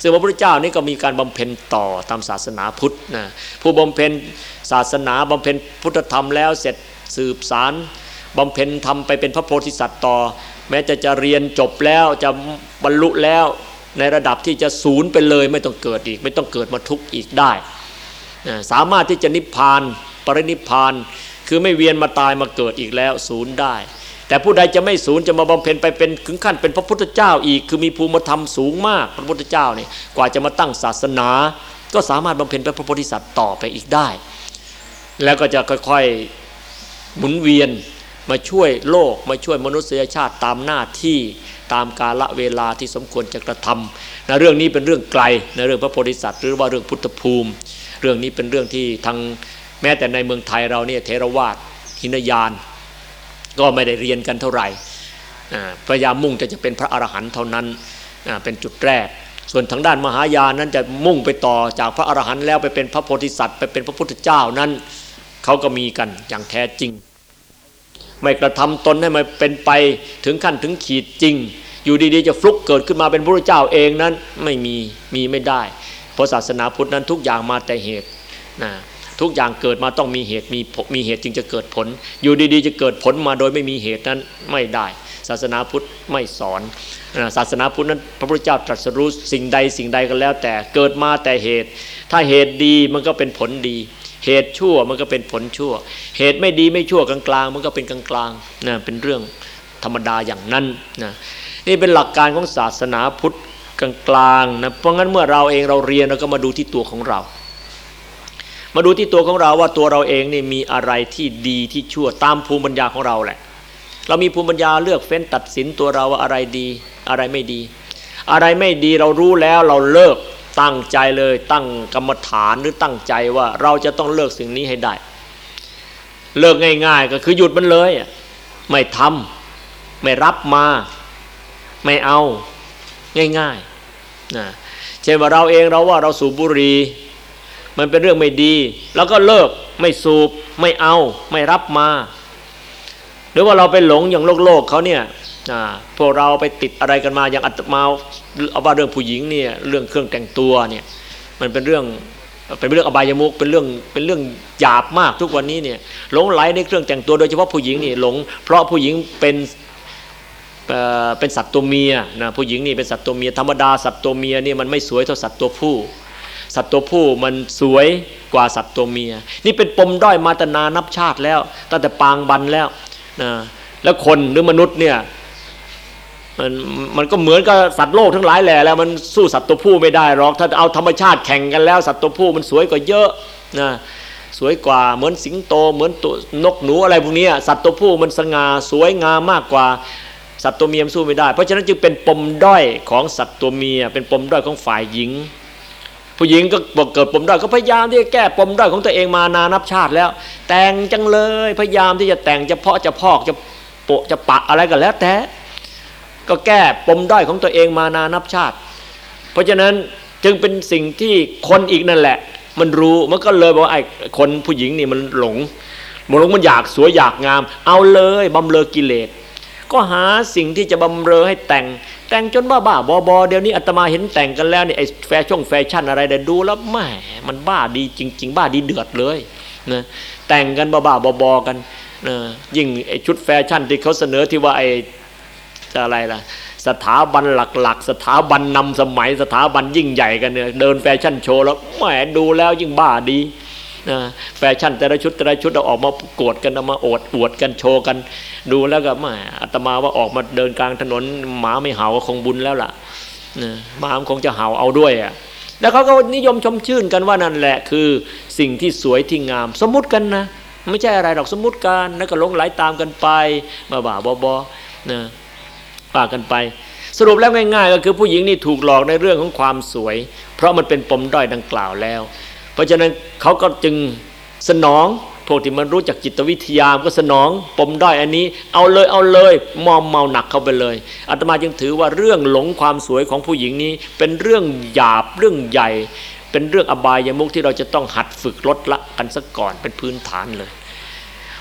ซึ่งพระพุทธเจ้านี่ก็มีการบำเพ็ญต่อตามศาสนาพุทธนะผู้บำเพ็ญศาสนาบำเพ็ญพุทธธรรมแล้วเสร็จสืบสารบำเพ็ญทำไปเป็นพระโพธิสัตว์ต่อ แม้จะจะเรียนจบแล้วจะบรรลุแล้วในระดับที่จะศูนย์ไปเลยไม่ต้องเกิดอีก ไม่ต้องเกิดมาทุกข์อีกได้ สามารถที่จะนิพพานปรินิพพานคือไม่เวียนมาตายมาเกิดอีกแล้วศูนย์ได้ แต่ผู้ใดจะไม่ศูนย์จะมาบำเพ็ญไปเป็นถึงขั้นเป็นพระพุทธเจ้าอีก คือมีภูมิธรรมสูงมากพระพุทธเจ้านี่กว่าจะมาตั้งศาสนา ก็สามารถบำเพ็ญเป็นพระโพธิสัตว์ต่อไปอีกได้ แล้วก็จะค่อยๆหมุนเวียน มาช่วยโลกมาช่วยมนุษยชาติตามหน้าที่ตามกาลเวลาที่สมควรจะกระทำนะเรื่องนี้เป็นเรื่องไกลในเรื่องพระโพธิสัตว์หรือว่าเรื่องพุทธภูมิ เรื่องนี้เป็นเรื่องที่ทางแม้แต่ในเมืองไทยเราเนี่ยเทรวาสหินยาน ก็ไม่ได้เรียนกันเท่าไหร่พยายามมุ่งจะจะเป็นพระอรหันต์เท่านั้นเป็นจุดแรก ส่วนทางด้านมหายานนั้นจะมุ่งไปต่อจากพระอรหันต์แล้วไปเป็นพระโพธิสัตว์ไปเป็นพระพุทธเจ้านั้นเขาก็มีกันอย่างแท้จริง ไม่กระทำตนให้มันเป็นไปถึงขั้นถึงขีดจริง อยู่ดีๆจะฟลุกเกิดขึ้นมาเป็นพระเจ้าเองนั้นไม่มีมีไม่ได้ เพราะศาสนาพุทธนั้นทุกอย่างมาแต่เหตุนะทุกอย่างเกิดมาต้องมีเหตุมีมีเหตุจึงจะเกิดผล อยู่ดีๆ จะเกิดผลมาโดยไม่มีเหตุนั้นไม่ได้ ศาสนาพุทธไม่สอนศาสนาพุทธนั้นพระพุทธเจ้าตรัสรู้สิ่งใดสิ่งใดก็แล้วแต่เกิดมาแต่เหตุ ถ้าเหตุดีมันก็เป็นผลดี เหตุชั่วมันก็เป็นผลชั่ว เหตุไม่ดีไม่ชั่วกลางๆ มันก็เป็นกลางๆนะเป็นเรื่องธรรมดาอย่างนั้นนะนี่เป็นหลักการของศาสนาพุทธกลางๆนะเพราะงั้นเมื่อเราเองเราเรียนเราก็มาดูที่ตัวของเรา มาดูที่ตัวของเราว่าตัวเราเองนี่มีอะไรที่ดีที่ชั่วตามภูมิปัญญาของเราแหละ เรามีภูมิปัญญาเลือกเฟ้นตัดสินตัวเราว่าอะไรดีอะไรไม่ดี อะไรไม่ดีเรารู้แล้วเราเลิก ตั้งใจเลยตั้งกรรมฐานหรือตั้งใจว่าเราจะต้องเลิกสิ่งนี้ให้ได้ เลิกง่าย ๆ ก็คือหยุดมันเลยไม่ทำไม่รับมา ไม่เอาง่ายๆนะเช่นว่าเราเองเราว่าเราสูบบุหรี่มันเป็นเรื่องไม่ดี แล้วก็เลิกไม่สูบไม่เอาไม่รับมา หรือว่าเราไปหลงอย่างโลกโลกเขาเนี่ย พวกเราไปติดอะไรกันมาอย่างอัตมาเอาว่าเรื่องผู้หญิงเนี่ยเรื่องเครื่องแต่งตัวเนี่ยมันเป็นเรื่องเป็นเรื่องอบายมุกเป็นเรื่องเป็นเรื่องหยาบมากทุกวันนี้เนี่ยหลงไหลในเครื่องแต่งตัวโดยเฉพาะผู้หญิงนี่หลง เพราะผู้หญิงเป็นเป็นสัตว์ตัวเมียนะผู้หญิงนี่เป็นสัตว์ตัวเมียธรรมดาสัตว์ตัวเมียนี่มันไม่สวยเท่าสัตว์ตัวผู้ สัตว์ตัวผู้มันสวยกว่าสัตว์ตัวเมีย นี่เป็นปมด้อยมาตนานับชาติแล้ว ตั้งแต่ปางบันแล้วนะแล้วคนหรือมนุษย์เนี่ย มันมันก็เหมือนกับสัตว์โลกทั้งหลายแหละแล้วมันสู้สัตว์ตัวผู้ไม่ได้หรอกถ้าเอาธรรมชาติแข่งกันแล้ว สัตว์ตัวผู้มันสวยกว่าเยอะนะสวยกว่าเหมือนสิงโตเหมือนตัวนกหนูอะไรพวกนี้สัตว์ตัวผู้มันสง่าสวยงามมากกว่าสัตว์ตัวเมียมสู้ไม่ได้ เพราะฉะนั้นจึงเป็นปมด้อยของสัตว์ตัวเมีย เป็นปมด้อยของฝ่ายหญิง ผู้หญิงก็บอกเกิดปมด้อยก็พยายามที่จะแก้ปมด้อยของตัวเองมานานับชาติแล้ว แต่งจังเลยพยายามที่จะแต่งจะเพาะจะพอกจะโปะจะปะอะไรกันแล้วแต่ ก็แก้ปมด้อยของตัวเองมานานับชาติ เพราะฉะนั้นจึงเป็นสิ่งที่คนอีกนั่นแหละ มันรู้มันก็เลยบอกไอ้คนผู้หญิงนี่มันหลงมันหลงมันอยากสวยอยากงาม เอาเลยบำเรอกิเลสก็หาสิ่งที่จะบำเรอให้แต่ง แต่งจนบ้าบ้าบอบอเดี๋ยวนี้อาตมาเห็นแต่งกันแล้วนี่ไอ้แฟชั่นแฟชั่นอะไรเดี๋ยวดูแล้วแหมมันบ้าดีจริง ๆ บ้าดีเดือดเลยนะแต่งกันบ้าบ้าบอบอกันนะยิ่งไอ้ชุดแฟชั่นที่เขาเสนอที่ว่าไอ้ อะไรล่ะ สถาบันหลักๆ สถาบันนำสมัยสถาบันยิ่งใหญ่กันเนี่ยเดินแฟชั่นโชว์แล้วแหมดูแล้วยิ่งบ้าดีนะแฟชั่นแต่ละชุดแต่ละชุดเราออกมาอวดกันเอามาโอ้อวดกันโชว์กัน ดูแล้วก็แหมอาตมาว่าออกมาเดินกลางถนนหมาไม่เห่าก็คงบุญแล้วล่ะนะหมาคงจะเห่าเอาด้วยอะแล้วเขาก็นิยมชมชื่นกันว่านั่นแหละคือสิ่งที่สวยที่งาม สมมุติกันนะ ไม่ใช่อะไรหรอกสมมุติกันแล้วก็ลงไหลตามกันไปมาบ่าบอๆนะ ว่ากันไป สรุปแล้วง่าย ๆ ก็คือผู้หญิงนี่ถูกหลอกในเรื่องของความสวย เพราะมันเป็นปมด้อยดังกล่าวแล้ว เพราะฉะนั้นเขาก็จึงสนองพวกที่มันรู้จักจิตวิทยาก็สนองปมด้อยอันนี้ เอาเลยเอาเลยมอมเมาหนักเข้าไปเลยอาตมาจึงถือว่าเรื่องหลงความสวยของผู้หญิงนี้ เป็นเรื่องหยาบเรื่องใหญ่ เป็นเรื่องอบายยมุกที่เราจะต้องหัดฝึกลดละกันสักก่อนเป็นพื้นฐานเลย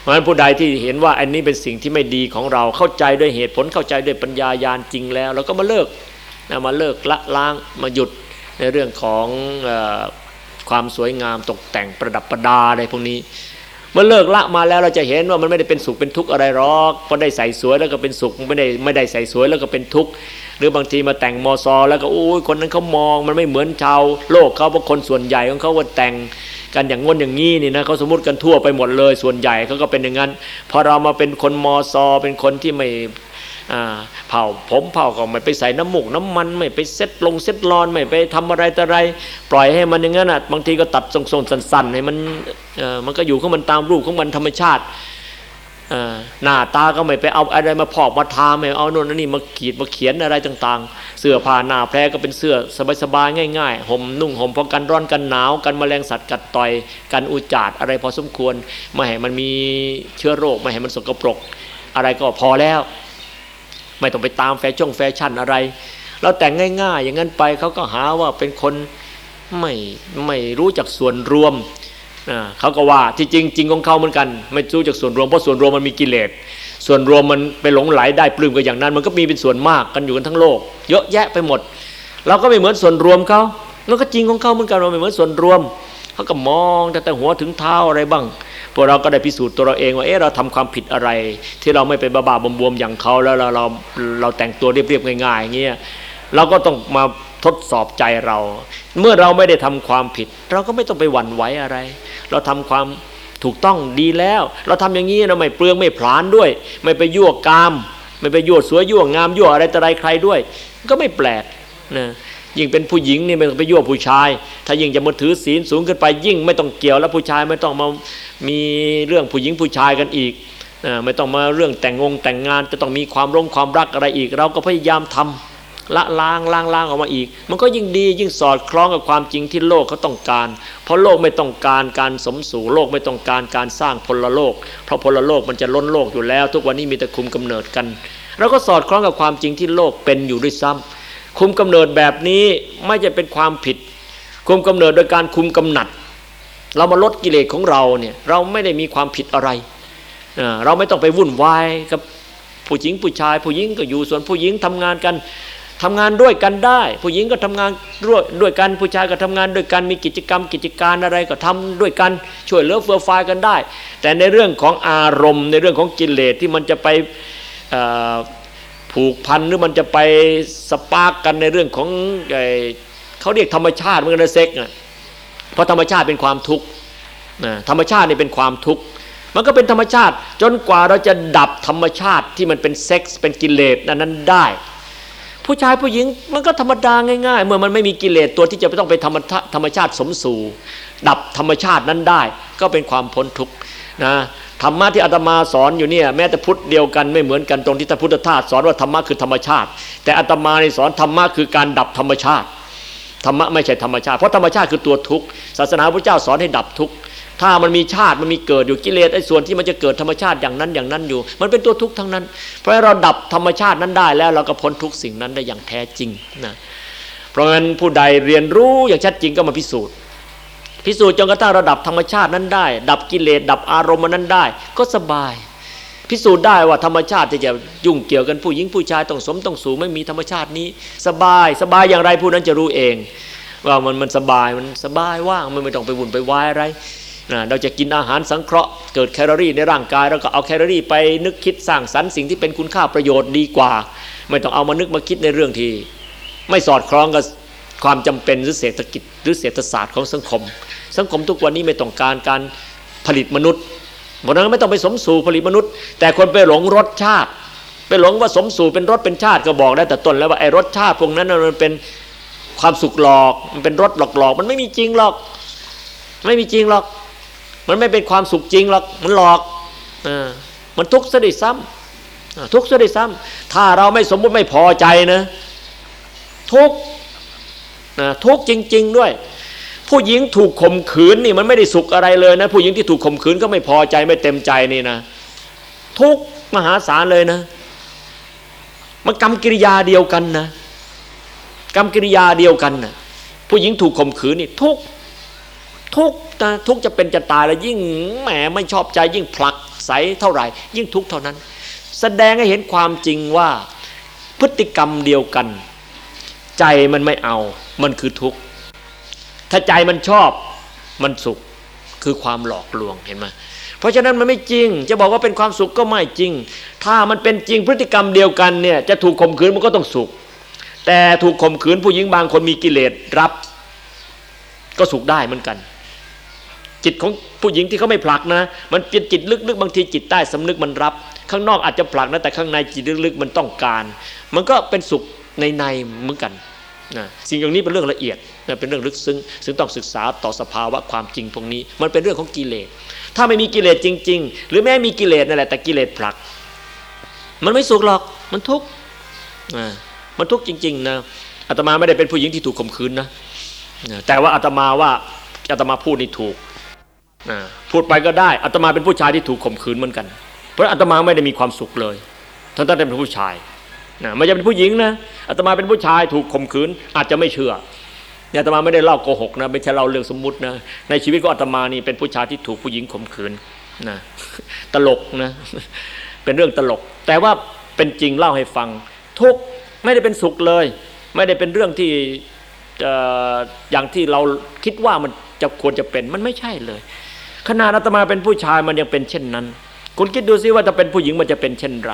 ราะฉะนั้นผู้ใดที่เห็นว่าอันนี้เป็นสิ่งที่ไม่ดีของเราเข้าใจด้วยเหตุผลเข้าใจด้วยปัญญายาณจริงแล้วเราก็มาเลิกนะมาเลิกละล้างมาหยุดในเรื่องของออความสวยงามตกแต่งประดับประดาอะไรพวกนี้ เมื่อเลิกละมาแล้วเราจะเห็นว่ามันไม่ได้เป็นสุขเป็นทุกข์อะไรหรอกพอได้ใส่สวยแล้วก็เป็นสุขไม่ได้ไม่ได้ใส่สวยแล้วก็เป็นทุกข์หรือบางทีมาแต่งมอซอ แล้วก็โอ้ยคนนั้นเขามองมันไม่เหมือนชาวโลกเขาเพราะคนส่วนใหญ่ของเขาว่าแต่ง กันอย่างงนอย่างงี้นี่นะเขาสมมติกันทั่วไปหมดเลย ส่วนใหญ่เขาก็เป็นอย่างนั้น พอเรามาเป็นคนมอซอเป็นคนที่ไม่เผาผมเผาก็ไม่ไปใส่น้ำมูกน้ำมันไม่ไปเซ็ตลงเซ็ตรอนไม่ไปทำอะไรแต่อะไร ปล่อยให้มันอย่างนั้นอะบางทีก็ตัดทรงๆสั้นๆให้มันมันก็อยู่ของมันตามรูปของมันธรรมชาติ หน้าตาก็ไม่ไปเอาอะไรมาพอกมาทาไม่เอาโน่นนี่มาขีดมาเขียนอะไรต่างๆ เสื้อผ้าหน้าแพรก็เป็นเสื้อสบายๆง่ายๆห่มนุ่งห่มพอกันร้อนกันหนาวกันแมลงสัตว์กัดต่อยกันอุจจาดอะไรพอสมควรไม่ให้มันมีเชื้อโรคไม่ให้มันสกปรก อะไรก็พอแล้ว ไม่ต้องไปตามแฟชั่นแฟชั่นอะไร เราแต่งง่าย ๆ อย่างนั้นไปเขาก็หาว่าเป็นคนไม่ไม่รู้จักส่วนรวม เขาก็ว่าที่จริงจริงของเขาเหมือนกัน ไม่รู้จักส่วนรวมเพราะส่วนรวมมันมีกิเลสส่วนรวมมันไปหลงใหลได้ปลื้มกับอย่างนั้น มันก็มีเป็นส่วนมากกันอยู่กันทั้งโลก เยอะแยะไปหมด เราก็ไม่เหมือนส่วนรวมเขาแล้วก็จริงของเขาเหมือนกันเราไม่เหมือนส่วนรวมเขาก็มองแต่แต่หัวถึงเท้าอะไรบ้างพวกเราก็ได้พิสูจน์ตัวเราเองว่าเอ๊ะเราทำความผิดอะไร ที่เราไม่เป็นบ้าๆบวมๆอย่างเขาแล้วเราเราเราแต่งตัวเรียบๆง่ายๆอย่างเงี้ยเราก็ต้องมา ทดสอบใจเรา เมื่อเราไม่ได้ทำความผิด เราก็ไม่ต้องไปหวั่นไหวอะไร เราทำความถูกต้องดีแล้ว เราทำอย่างนี้เราไม่เปลืองไม่ผลาญด้วย ไม่ไปยั่วกาม ไม่ไปยั่วสวยยั่วงามยั่วอะไรแต่ไรใครด้วย ก็ไม่แปลกนะยิ่งเป็นผู้หญิงนี่ไม่ต้องไปยั่วผู้ชาย ถ้ายิ่งจะมาถือศีลสูงขึ้นไปยิ่งไม่ต้องเกี่ยวแล้วผู้ชายไม่ต้องมามีเรื่องผู้หญิงผู้ชายกันอีกไม่ต้องมาเรื่องแต่งงงแต่งงานจะต้องมีความร่งความรักอะไรอีก เราก็พยายามทำ ละล้างล้างล้างออกมาอีก มันก็ยิ่งดียิ่งสอดคล้องกับความจริงที่โลกเขาต้องการ เพราะโลกไม่ต้องการการสมสู่โลกไม่ต้องการการสร้างพลโลก เพราะพลโลกมันจะล้นโลกอยู่แล้ว ทุกวันนี้มีแต่คุมกำเนิดกันเราก็สอดคล้องกับความจริงที่โลกเป็นอยู่ด้วยซ้ำคุมกำเนิดแบบนี้ไม่จะเป็นความผิด คุมกำเนิดโดยการคุมกำหนัด เรามาลดกิเลสของเราเนี่ยเราไม่ได้มีความผิดอะไร เราไม่ต้องไปวุ่นวายกับผู้หญิงผู้ชายผู้หญิงก็อยู่ส่วนผู้หญิงทำงานกัน ทำงานด้วยกันได้ ผู้หญิงก็ทำงานด้วยด้วยกันผู้ชายก็ทำงานด้วยกันมีกิจกรรม กิจการอะไรก็ทำด้วยกันช่วยเหลือเฟื่อฟายกันได้ แต่ในเรื่องของอารมณ์ ในเรื่องของกิเลสที่มันจะไปผูกพันหรือมันจะไปสปาร์กกันในเรื่องของเขาเรียกธรรมชาติเหมือนกันนะเซ็กนะเพราะธรรมชาติเป็นความทุกข์ธรรมชาตินี่เป็นความทุกข์มันก็เป็นธรรมชาติ จนกว่าเราจะดับธรรมชาติที่มันเป็นเซ็กส์เป็นกิเลสนั้นนั้นได้ ผู้ชายผู้หญิงมันก็ธรรมดาง่าย ๆ เมื่อมันไม่มีกิเลสตัวที่จะไม่ต้องไปธรรมชาธรรมชาติสมสู่ ดับธรรมชาตินั้นได้ ก็เป็นความพ้นทุกข์นะธรรมะที่อาตมาสอนอยู่เนี่ยแม้แต่พุทธเดียวกันไม่เหมือนกันตรงที่พระพุทธทาสสอนว่าธรรมะคือธรรมชาติ แต่อาตมาในสอนธรรมะคือการดับธรรมชาติธรรมะไม่ใช่ธรรมชาติเพราะธรรมชาติคือตัวทุกข์ศาสนาพระเจ้าสอนให้ดับทุกข์ ถ้ามันมีชาติมันมีเกิดอยู่กิเลสไอ้ส่วนที่มันจะเกิดธรรมชาติอย่างนั้นอย่างนั้นอยู่ มันเป็นตัวทุกข์ทั้งนั้น เพราะเราดับธรรมชาตินั้นได้แล้วเราก็พ้นทุกสิ่งนั้นได้อย่างแท้จริงนะเพราะงั้นผู้ใดเรียนรู้อย่างชัดจริงก็มาพิสูจน์พิสูจน์จนกระทั่งระดับธรรมชาตินั้นได้ ดับกิเลสดับอารมณ์นั้นได้ ก็สบาย พิสูจน์ได้ว่าธรรมชาติที่จะยุ่งเกี่ยวกันผู้หญิงผู้ชายต้องสมต้องสูงไม่มีธรรมชาตินี้ สบายสบายอย่างไรผู้นั้นจะรู้เอง ว่ามันมันสบายมันสบายว่างมันไม่ต้องไปวุ่นไปวายอะไร เราจะกินอาหารสังเคราะห์เกิดแคลอรี่ในร่างกายเราก็เอาแคลอรี่ไปนึกคิดสร้างสรรค์สิ่งที่เป็นคุณค่าประโยชน์ดีกว่า ไม่ต้องเอามานึกมาคิดในเรื่องที่ ไม่สอดคล้องกับความจำเป็นหรือเศรษฐกิจ หรือเศรษฐศาสตร์ของสังคม สังคมทุกวันนี้ไม่ต้องการการผลิตมนุษย์เพราะนั้นไม่ต้องไปสมสู่ผลิตมนุษย์ แต่คนไปหลงรสชาติ ไปหลงว่าสมสู่เป็นรสเป็นชาติก็บอกได้แต่ต้นแล้วว่าไอ้รสชาติพวกนั้นมันเป็นความสุขหลอกมันเป็นรสหลอกๆมันไม่มีจริงหรอก ไม่มีจริงหรอก มันไม่เป็นความสุขจริงหรอกมันหลอกอมันทุกข์สดิซ้ำทุกข์สดิซ้ำถ้าเราไม่สมมุติไม่พอใจนะ ทุกข์ทุกข์จริง ๆ ด้วย ผู้หญิงถูกข่มขืนนี่มันไม่ได้สุขอะไรเลยนะ ผู้หญิงที่ถูกข่มขืนก็ไม่พอใจไม่เต็มใจนี่นะ ทุกมหาศาลเลยนะมันกรรมกิริยาเดียวกันนะกรรมกิริยาเดียวกันนะผู้หญิงถูกข่มขืนนี่ทุก ทุกนะทุกจะเป็นจะตายแล้วยิ่งแหมไม่ชอบใจยิ่งผลักใสเท่าไหร่ ยิ่งทุกเท่านั้น แสดงให้เห็นความจริงว่าพฤติกรรมเดียวกัน ใจมันไม่เอา มันคือทุกข์ถ้าใจมันชอบมันสุขคือความหลอกลวงเห็นไหมเพราะฉะนั้นมันไม่จริง จะบอกว่าเป็นความสุขก็ไม่จริง ถ้ามันเป็นจริงพฤติกรรมเดียวกันเนี่ยจะถูกข่มขืนมันก็ต้องสุข แต่ถูกข่มขืนผู้หญิงบางคนมีกิเลสรับ ก็สุขได้เหมือนกัน จิตของผู้หญิงที่เขาไม่ผลักนะ มันเป็นจิตลึกๆ บางทีจิตใต้สำนึกมันรับ ข้างนอกอาจจะผลักนะแต่ข้างในจิตลึกๆ มันต้องการ มันก็เป็นสุขในในเหมือนกันนะสิ่งอย่างนี้เป็นเรื่องละเอียดนะเป็นเรื่องลึกซึ้งซึ่งต้องศึกษาต่อสภาวะความจริงตรงนี้ มันเป็นเรื่องของกิเลสถ้าไม่มีกิเลสจริง ๆ หรือแม้มีกิเลสนั่นแหละแต่กิเลสผลัก มันไม่สุขหรอกมันทุกข์มันทุกข์จริงๆนะอาตมาไม่ได้เป็นผู้หญิงที่ถูกข่มขืนนะแต่ว่าอาตมาว่าอาตมาพูดนี่ถูก พูดไปก็ได้อาตมาเป็นผู้ชายที่ถูกข่มขืนเหมือนกัน เพราะอาตมาไม่ได้มีความสุขเลยทั้งที่เป็นผู้ชายนะไม่ใช่เป็นผู้หญิงนะอาตมาเป็นผู้ชายถูกข่มขืนอาจจะไม่เชื่อเนี่ยอาตมาไม่ได้เล่าโกหกนะไม่ใช่เล่าเรื่องสมมุตินะในชีวิตก็อาตมานี่เป็นผู้ชายที่ถูกผู้หญิงข่มขืนนะตลกนะเป็นเรื่องตลก แต่ว่าเป็นจริงเล่าให้ฟัง ทุกไม่ได้เป็นสุขเลย ไม่ได้เป็นเรื่องที่อย่างที่เราคิดว่ามันจะควรจะเป็นมันไม่ใช่เลย ขนาดอาตมาเป็นผู้ชายมันยังเป็นเช่นนั้น คุณคิดดูซิว่าถ้าเป็นผู้หญิงมันจะเป็นเช่นไร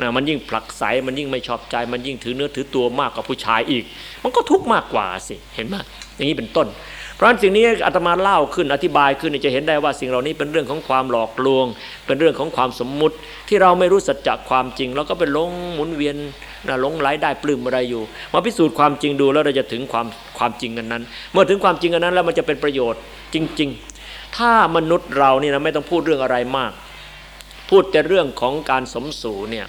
นะมันยิ่งผลักไสมันยิ่งไม่ชอบใจ มันยิ่งถือเนื้อถือตัวมากกว่าผู้ชายอีก มันก็ทุกข์มากกว่าสิเห็นไหมอย่างนี้เป็นต้น เพราะฉะนั้นสิ่งนี้อาตมาเล่าขึ้นอธิบายขึ้นจะเห็นได้ว่าสิ่งเหล่านี้เป็นเรื่องของความหลอกลวง เป็นเรื่องของความสมมุติที่เราไม่รู้สัจจะความจริงเราก็ไปหลงหมุนเวียนนะหลงไหลได้ปลื้มอะไรอยู่ มาพิสูจน์ความจริงดูแล้วเราจะถึงความความจริงกันนั้น เมื่อถึงความจริงกันนั้นแล้วมันจะเป็นประโยชน์จริง ถ้ามนุษย์เรานี่นะไม่ต้องพูดเรื่องอะไรมาก พูดแต่เรื่องของการสมสู่เนี่ย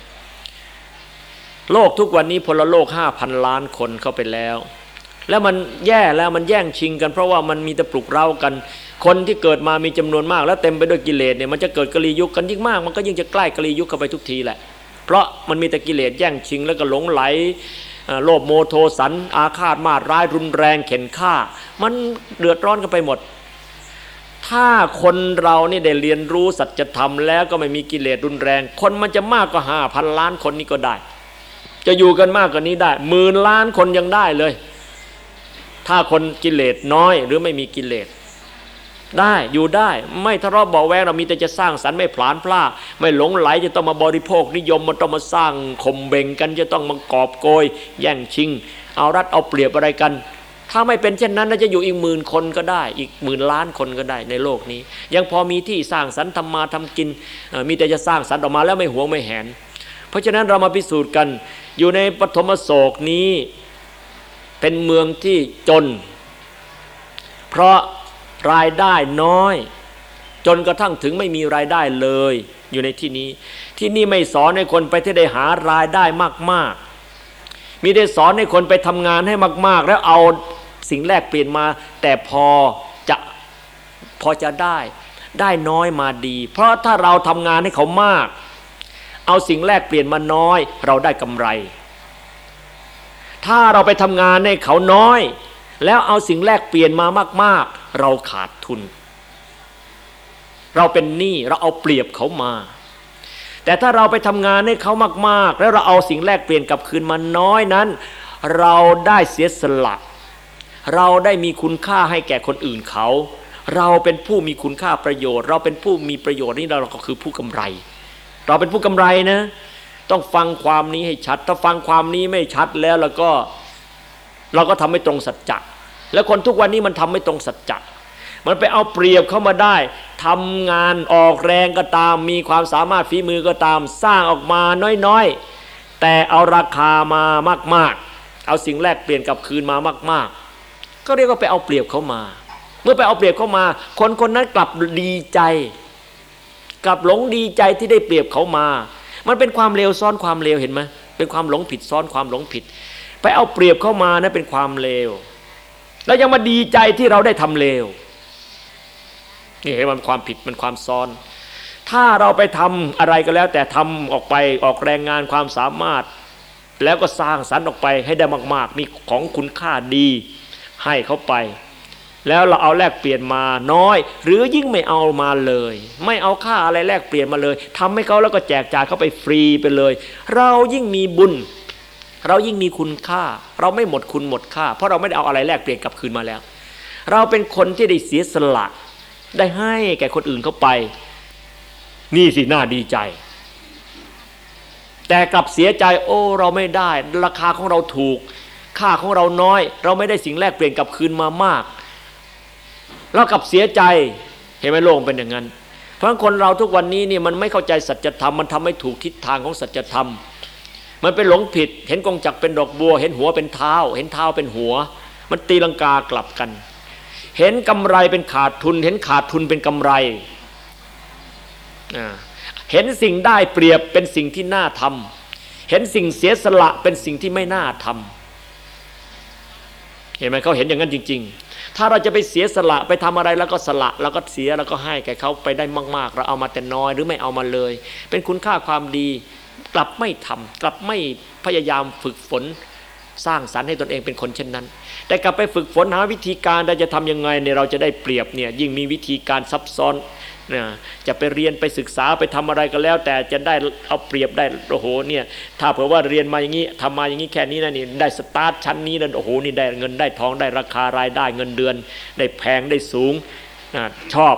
โลกทุกวันนี้พลโลกห้าพันล้านคนเข้าไปแล้ว แล้วมันแย่แล้วมันแย่งชิงกัน เพราะว่ามันมีแต่ปลุกเร้ากัน คนที่เกิดมามีจำนวนมาก แล้วเต็มไปด้วยกิเลสเนี่ยมันจะเกิดกลียุคกันยิ่งมาก มันก็ยิ่งจะใกล้กลียุคเข้าไปทุกทีแหละ เพราะมันมีแต่กิเลสแย่งชิงแล้วก็หลงไหลโลภโมโทสันอาฆาตมาร้ายรุนแรงเข็นฆ่า มันเดือดร้อนกันไปหมด ถ้าคนเรานี่ได้เรียนรู้สัจธรรมแล้วก็ไม่มีกิเลสรุนแรง คนมันจะมากกว่าห้าพันล้านคนนี้ก็ได้ จะอยู่กันมากกว่านี้ได้หมื่นล้านคนยังได้เลย ถ้าคนกิเลสน้อยหรือไม่มีกิเลสได้อยู่ได้ไม่ทะเลาะเบาแวงเรามีแต่จะสร้างสรรค์ไม่ผลานพลาไม่หลงไหลจะต้องมาบริโภคนิยมมันต้องมาสร้างข่มเบ่งกันจะต้องมากอบโกย แย่งชิง เอารัดเอาเปรียบอะไรกัน ถ้าไม่เป็นเช่นนั้นจะอยู่อีกหมื่นคนก็ได้ อีกหมื่นล้านคนก็ได้ในโลกนี้ ยังพอมีที่สร้างสรรค์ทำมาทำกิน มีแต่จะสร้างสรรค์ออกมาแล้วไม่หวงไม่แหน เพราะฉะนั้นเรามาพิสูจน์กัน อยู่ในปฐมโศกนี้ เป็นเมืองที่จน เพราะรายได้น้อย จนกระทั่งถึงไม่มีรายได้เลยอยู่ในที่นี้ ที่นี่ไม่สอนให้คนไปที่ได้หารายได้มากๆมีได้สอนให้คนไปทำงานให้มาก ๆ แล้วเอา สิ่งแรกเปลี่ยนมา แต่พอจะพอจะได้ ได้น้อยมาดี เพราะถ้าเราทำงานให้เขามาก เอาสิ่งแรกเปลี่ยนมาน้อย เราได้กำไร ถ้าเราไปทำงานให้เขาน้อย แล้วเอาสิ่งแรกเปลี่ยนมามาก ๆ เราขาดทุน เราเป็นหนี้เราเอาเปรียบเขามาแต่ถ้าเราไปทำงานให้เขามาก ๆ แล้วเราเอาสิ่งแรกเปลี่ยนกลับคืนมาน้อยนั้น เราได้เสียสละ เราได้มีคุณค่าให้แก่คนอื่นเขา เราเป็นผู้มีคุณค่าประโยชน์ เราเป็นผู้มีประโยชน์นี่เราก็คือผู้กำไร เราเป็นผู้กำไรนะ ต้องฟังความนี้ให้ชัด ถ้าฟังความนี้ไม่ชัดแล้วแล้วก็เราก็ทำไม่ตรงสัจจะแล้วคนทุกวันนี้มันทำไม่ตรงสัจจะมันไปเอาเปรียบเข้ามาได้ทำงานออกแรงก็ตาม มีความสามารถฝีมือก็ตาม สร้างออกมาน้อยๆ แต่เอาราคามามาก ๆ เอาสิ่งแรกเปลี่ยนกลับคืนมามาก ๆ ก็เรียกว่าไปเอาเปรียบเขามา เมื่อไปเอาเปรียบเขามา คนคนนั้นกลับดีใจ กลับหลงดีใจที่ได้เปรียบเขามา มันเป็นความเลวซ้อนความเลวเห็นไหมเป็นความหลงผิดซ้อนความหลงผิด ไปเอาเปรียบเข้ามานะเป็นความเลวแล้วยังมาดีใจที่เราได้ทำเลวนี่เห็นมันความผิดมันความซ้อน ถ้าเราไปทำอะไรก็แล้ว แต่ทำออกไปออกแรงงานความสามารถ แล้วก็สร้างสรรค์ออกไปให้ได้มาก ๆ มีของคุณค่าดี ให้เขาไป แล้วเราเอาแลกเปลี่ยนมาน้อย หรือยิ่งไม่เอามาเลย ไม่เอาค่าอะไรแลกเปลี่ยนมาเลยทำให้เขาแล้วก็แจกจ่ายเขาไปฟรีไปเลย เรายิ่งมีบุญ เรายิ่งมีคุณค่า เราไม่หมดคุณหมดค่า เพราะเราไม่ได้เอาอะไรแลกเปลี่ยนกลับคืนมาแล้ว เราเป็นคนที่ได้เสียสละได้ให้แก่คนอื่นเขาไป นี่สิน่าดีใจ แต่กลับเสียใจโอ้เราไม่ได้ ราคาของเราถูก ค่าของเราน้อย เราไม่ได้สิ่งแรกเปลี่ยนกลับคืนมามาก เรากลับเสียใจเห็นไหมโลกเป็นอย่างนั้น เพราะคนเราทุกวันนี้นี่มันไม่เข้าใจสัจธรรมมันทำไม่ถูกทิศทางของสัจธรรม มันเป็นหลงผิด เห็นกองจักเป็นดอกบัว เห็นหัวเป็นเท้า เห็นเท้าเป็นหัว มันตีลังกากลับกัน เห็นกำไรเป็นขาดทุน เห็นขาดทุนเป็นกำไรเห็นสิ่งได้เปรียบเป็นสิ่งที่น่าทำเห็นสิ่งเสียสละเป็นสิ่งที่ไม่น่าทำ ห็นไหมเขาเห็นอย่างนั้นจริง ๆ ถ้าเราจะไปเสียสละไปทำอะไรแล้วก็สละแล้วก็เสียแล้วก็ให้แก่เขาไปได้มาก ๆ เราเอามาแต่น้อยหรือไม่เอามาเลย เป็นคุณค่าความดี กลับไม่ทำกลับไม่พยายามฝึกฝนสร้างสรรค์ให้ตนเองเป็นคนเช่นนั้น แต่กลับไปฝึกฝนหาวิธีการเราจะทํำยังไงเนี่ยเราจะได้เปรียบเนี่ยยิ่งมีวิธีการซับซ้อน จะไปเรียนไปศึกษาไปทำอะไรก็แล้ว แต่จะได้เอาเปรียบได้โอ้โหเนี่ยถ้าเผื่อว่าเรียนมาอย่างนี้ทำมาอย่างนี้แค่นี้นะนี่ได้สตาร์ทชั้นนี้นั่นโอ้โหนี่ได้เงินได้ทองได้ราคารายได้เงินเดือน ได้แพงได้สูงนะชอบ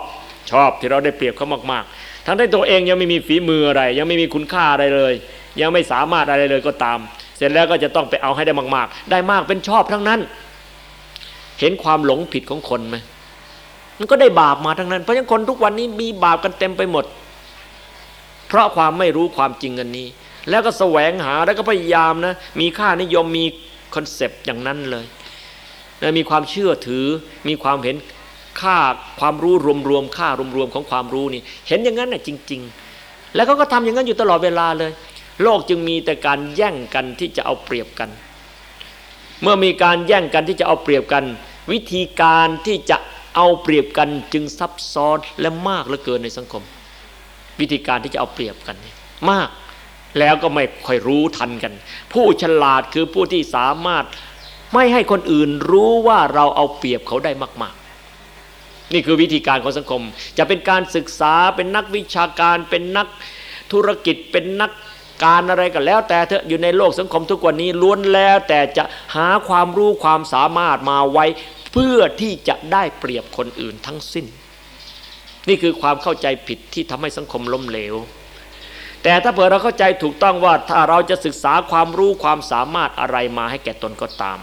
ชอบที่เราได้เปรียบเขามาก ๆ ทั้งที่ตัวเองยังไม่มีฝีมืออะไร ยังไม่มีคุณค่าอะไรเลย ยังไม่สามารถอะไรเลยก็ตาม เสร็จแล้วก็จะต้องไปเอาให้ได้มาก ๆ ได้มากเป็นชอบทั้งนั้น เห็นความหลงผิดของคนไหม มันก็ได้บาปมาทั้งนั้น เพราะฉะนั้นคนทุกวันนี้มีบาปกันเต็มไปหมด เพราะความไม่รู้ความจริงอันนี้ แล้วก็แสวงหาแล้วก็พยายามนะ มีค่านิยมมี concept อย่างนั้นเลยนะมีความเชื่อถือ มีความเห็นค่าความรู้รวมๆค่ารวมๆของความรู้นี่ เห็นอย่างนั้นน่ะจริง ๆ แล้วเขาก็ทำอย่างนั้นอยู่ตลอดเวลาเลย โลกจึงมีแต่การแย่งกันที่จะเอาเปรียบกัน เมื่อมีการแย่งกันที่จะเอาเปรียบกัน วิธีการที่จะ เอาเปรียบกันจึงซับซ้อนและมากเหลือเกินในสังคม วิธีการที่จะเอาเปรียบกันมาก แล้วก็ไม่ค่อยรู้ทันกัน ผู้ฉลาดคือผู้ที่สามารถไม่ให้คนอื่นรู้ว่าเราเอาเปรียบเขาได้มาก ๆ นี่คือวิธีการของสังคม จะเป็นการศึกษาเป็นนักวิชาการเป็นนักธุรกิจเป็นนักการอะไรก็แล้ว แต่เถอะอยู่ในโลกสังคมทุกวันนี้ล้วนแล้วแต่จะหาความรู้ความสามารถมาไว้ เพื่อที่จะได้เปรียบคนอื่นทั้งสิ้น นี่คือความเข้าใจผิดที่ทำให้สังคมล้มเหลว แต่ถ้าเผื่อเราเข้าใจถูกต้องว่าถ้าเราจะศึกษาความรู้ความสามารถอะไรมาให้แก่ตนก็ตาม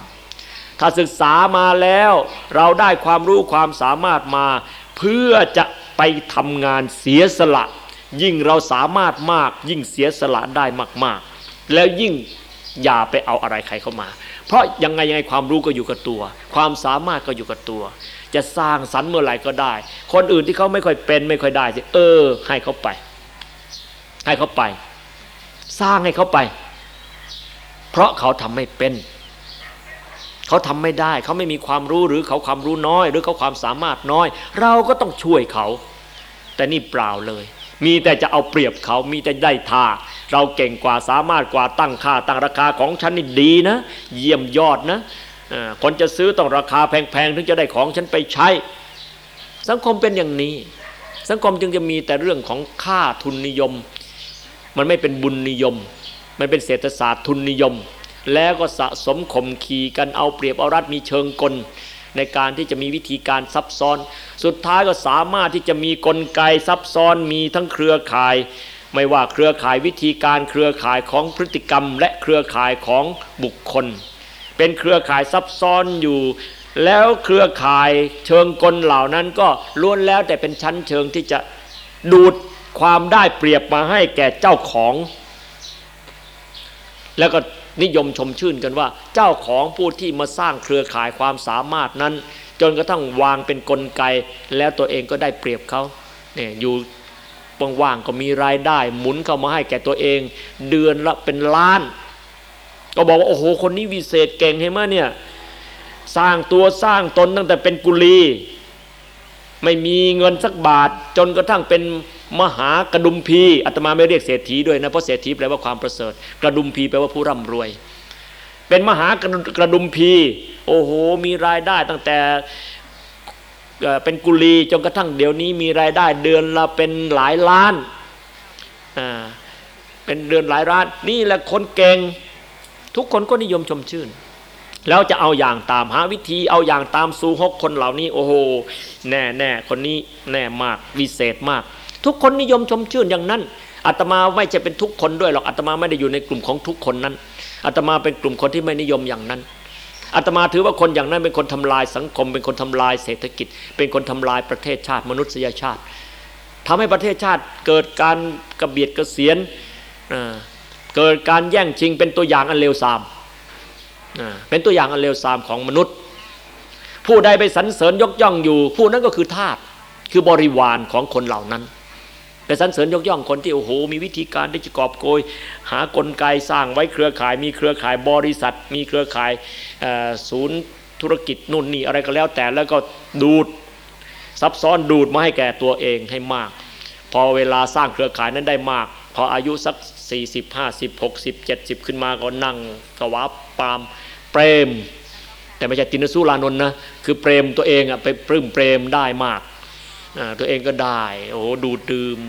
ถ้าศึกษามาแล้วเราได้ความรู้ความสามารถมา เพื่อจะไปทำงานเสียสละ ยิ่งเราสามารถมากยิ่งเสียสละได้มาก ๆ แล้วยิ่งอย่าไปเอาอะไรใครเข้ามา เพราะยังไงยังไงความรู้ก็อยู่กับตัว ความสามารถก็อยู่กับตัว จะสร้างสรรค์เมื่อไหร่ก็ได้ คนอื่นที่เขาไม่ค่อยเป็นไม่ค่อยได้สิเออ ให้เขาไป ให้เขาไป สร้างให้เขาไป เพราะเขาทำไม่เป็น เขาทำไม่ได้ เขาไม่มีความรู้หรือเขาความรู้น้อย หรือเขาความสามารถน้อย เราก็ต้องช่วยเขา แต่นี่เปล่าเลย มีแต่จะเอาเปรียบเขามีแต่ได้ท่า เราเก่งกว่าสามารถกว่าตั้งค่าตั้งราคาของฉันนี่ดีนะ เยี่ยมยอดนะคนจะซื้อต้องราคาแพงๆถึงจะได้ของฉันไปใช้ สังคมเป็นอย่างนี้ สังคมจึงจะมีแต่เรื่องของค่าทุนนิยม มันไม่เป็นบุญนิยม มันเป็นเศรษฐศาสตร์ทุนนิยม แล้วก็สะสมข่มขีกันเอาเปรียบเอารัดมีเชิงกล ในการที่จะมีวิธีการซับซ้อน สุดท้ายก็สามารถที่จะมีกลไกซับซ้อนมีทั้งเครือข่าย ไม่ว่าเครือข่ายวิธีการเครือข่ายของพฤติกรรม และเครือข่ายของบุคคล เป็นเครือข่ายซับซ้อนอยู่ แล้วเครือข่ายเชิงกลเหล่านั้นก็ล้วนแล้วแต่เป็นชั้นเชิงที่จะดูดความได้เปรียบมาให้แก่เจ้าของ แล้วก็ นิยมชมชื่นกันว่า เจ้าของผู้ที่มาสร้างเครือข่ายความสามารถนั้น จนกระทั่งวางเป็นนกลไก แล้วตัวเองก็ได้เปรียบเขาเนี่ยอยู่ว่างๆก็มีรายได้ หมุนเข้ามาให้แก่ตัวเอง เดือนละเป็นล้าน ก็บอกว่า โอ้โห คนนี้วิเศษเก่งเห็นไหมเนี่ย สร้างตัวสร้างตนตั้งแต่เป็นกุลี ไม่มีเงินสักบาท จนกระทั่งเป็นมหากระดุมพีอาตมาไม่เรียกเศรษฐีด้วยนะเพราะเศรษฐีแปลว่าความประเสริฐ กระดุมพีแปลว่าผู้ร่ำรวย เป็นมหากระดุมพีโอ้โหมีรายได้ตั้งแต่เป็นกุลีจนกระทั่งเดี๋ยวนี้มีรายได้เดือนละเป็นหลายล้านอ่าเป็นเดือนหลายล้านนี่แหละคนเก่งทุกคนก็นิยมชมชื่น แล้วจะเอาอย่างตามหาวิธีเอาอย่างตามสูหกคนเหล่านี้โอ้โหแน่แน่คนนี้แน่มากวิเศษมาก ทุกคนนิยมชมชื่นอย่างนั้นอาตมาไม่จะเป็นทุกคนด้วยหรอกอาตมาไม่ได้อยู่ในกลุ่มของทุกคนนั้นอาตมาเป็นกลุ่มคนที่ไม่นิยมอย่างนั้นอาตมาถือว่าคนอย่างนั้นเป็นคนทำลายสังคม เป็นคนทำลายเศรษฐกิจ เป็นคนทำลายประเทศชาติมนุษยชาติทำให้ประเทศชาติเกิดการกระเบียดกระเสียนเกิดการแย่งชิงเป็นตัวอย่างอันเลวทราม เป็นตัวอย่างอันเลวทรามของมนุษย์ ผู้ใดไปสรรเสริญยกย่องอยู่ ผู้นั้นก็คือทาสคือบริวารของคนเหล่านั้นไปสรรเสริญยกย่องคนที่โอ้โหมีวิธีการที่จะกอบโกย หากลไกสร้างไว้เครือข่าย มีเครือข่ายบริษัท มีเครือข่ายศูนย์ธุรกิจนู่นนี่อะไรก็แล้วแต่แล้วก็ดูดซับซ้อนดูดมาให้แก่ตัวเองให้มาก พอเวลาสร้างเครือข่ายนั้นได้มาก พออายุสัก 40 50 60 70 ขึ้นมาก็นั่งสวาปาม เปรม แต่ไม่ใช่ตินสุรานนท์นะคือเปรมตัวเองอะไปปลื้มเปรมได้มากตัวเองก็ได้โอ้ดูดดื่ม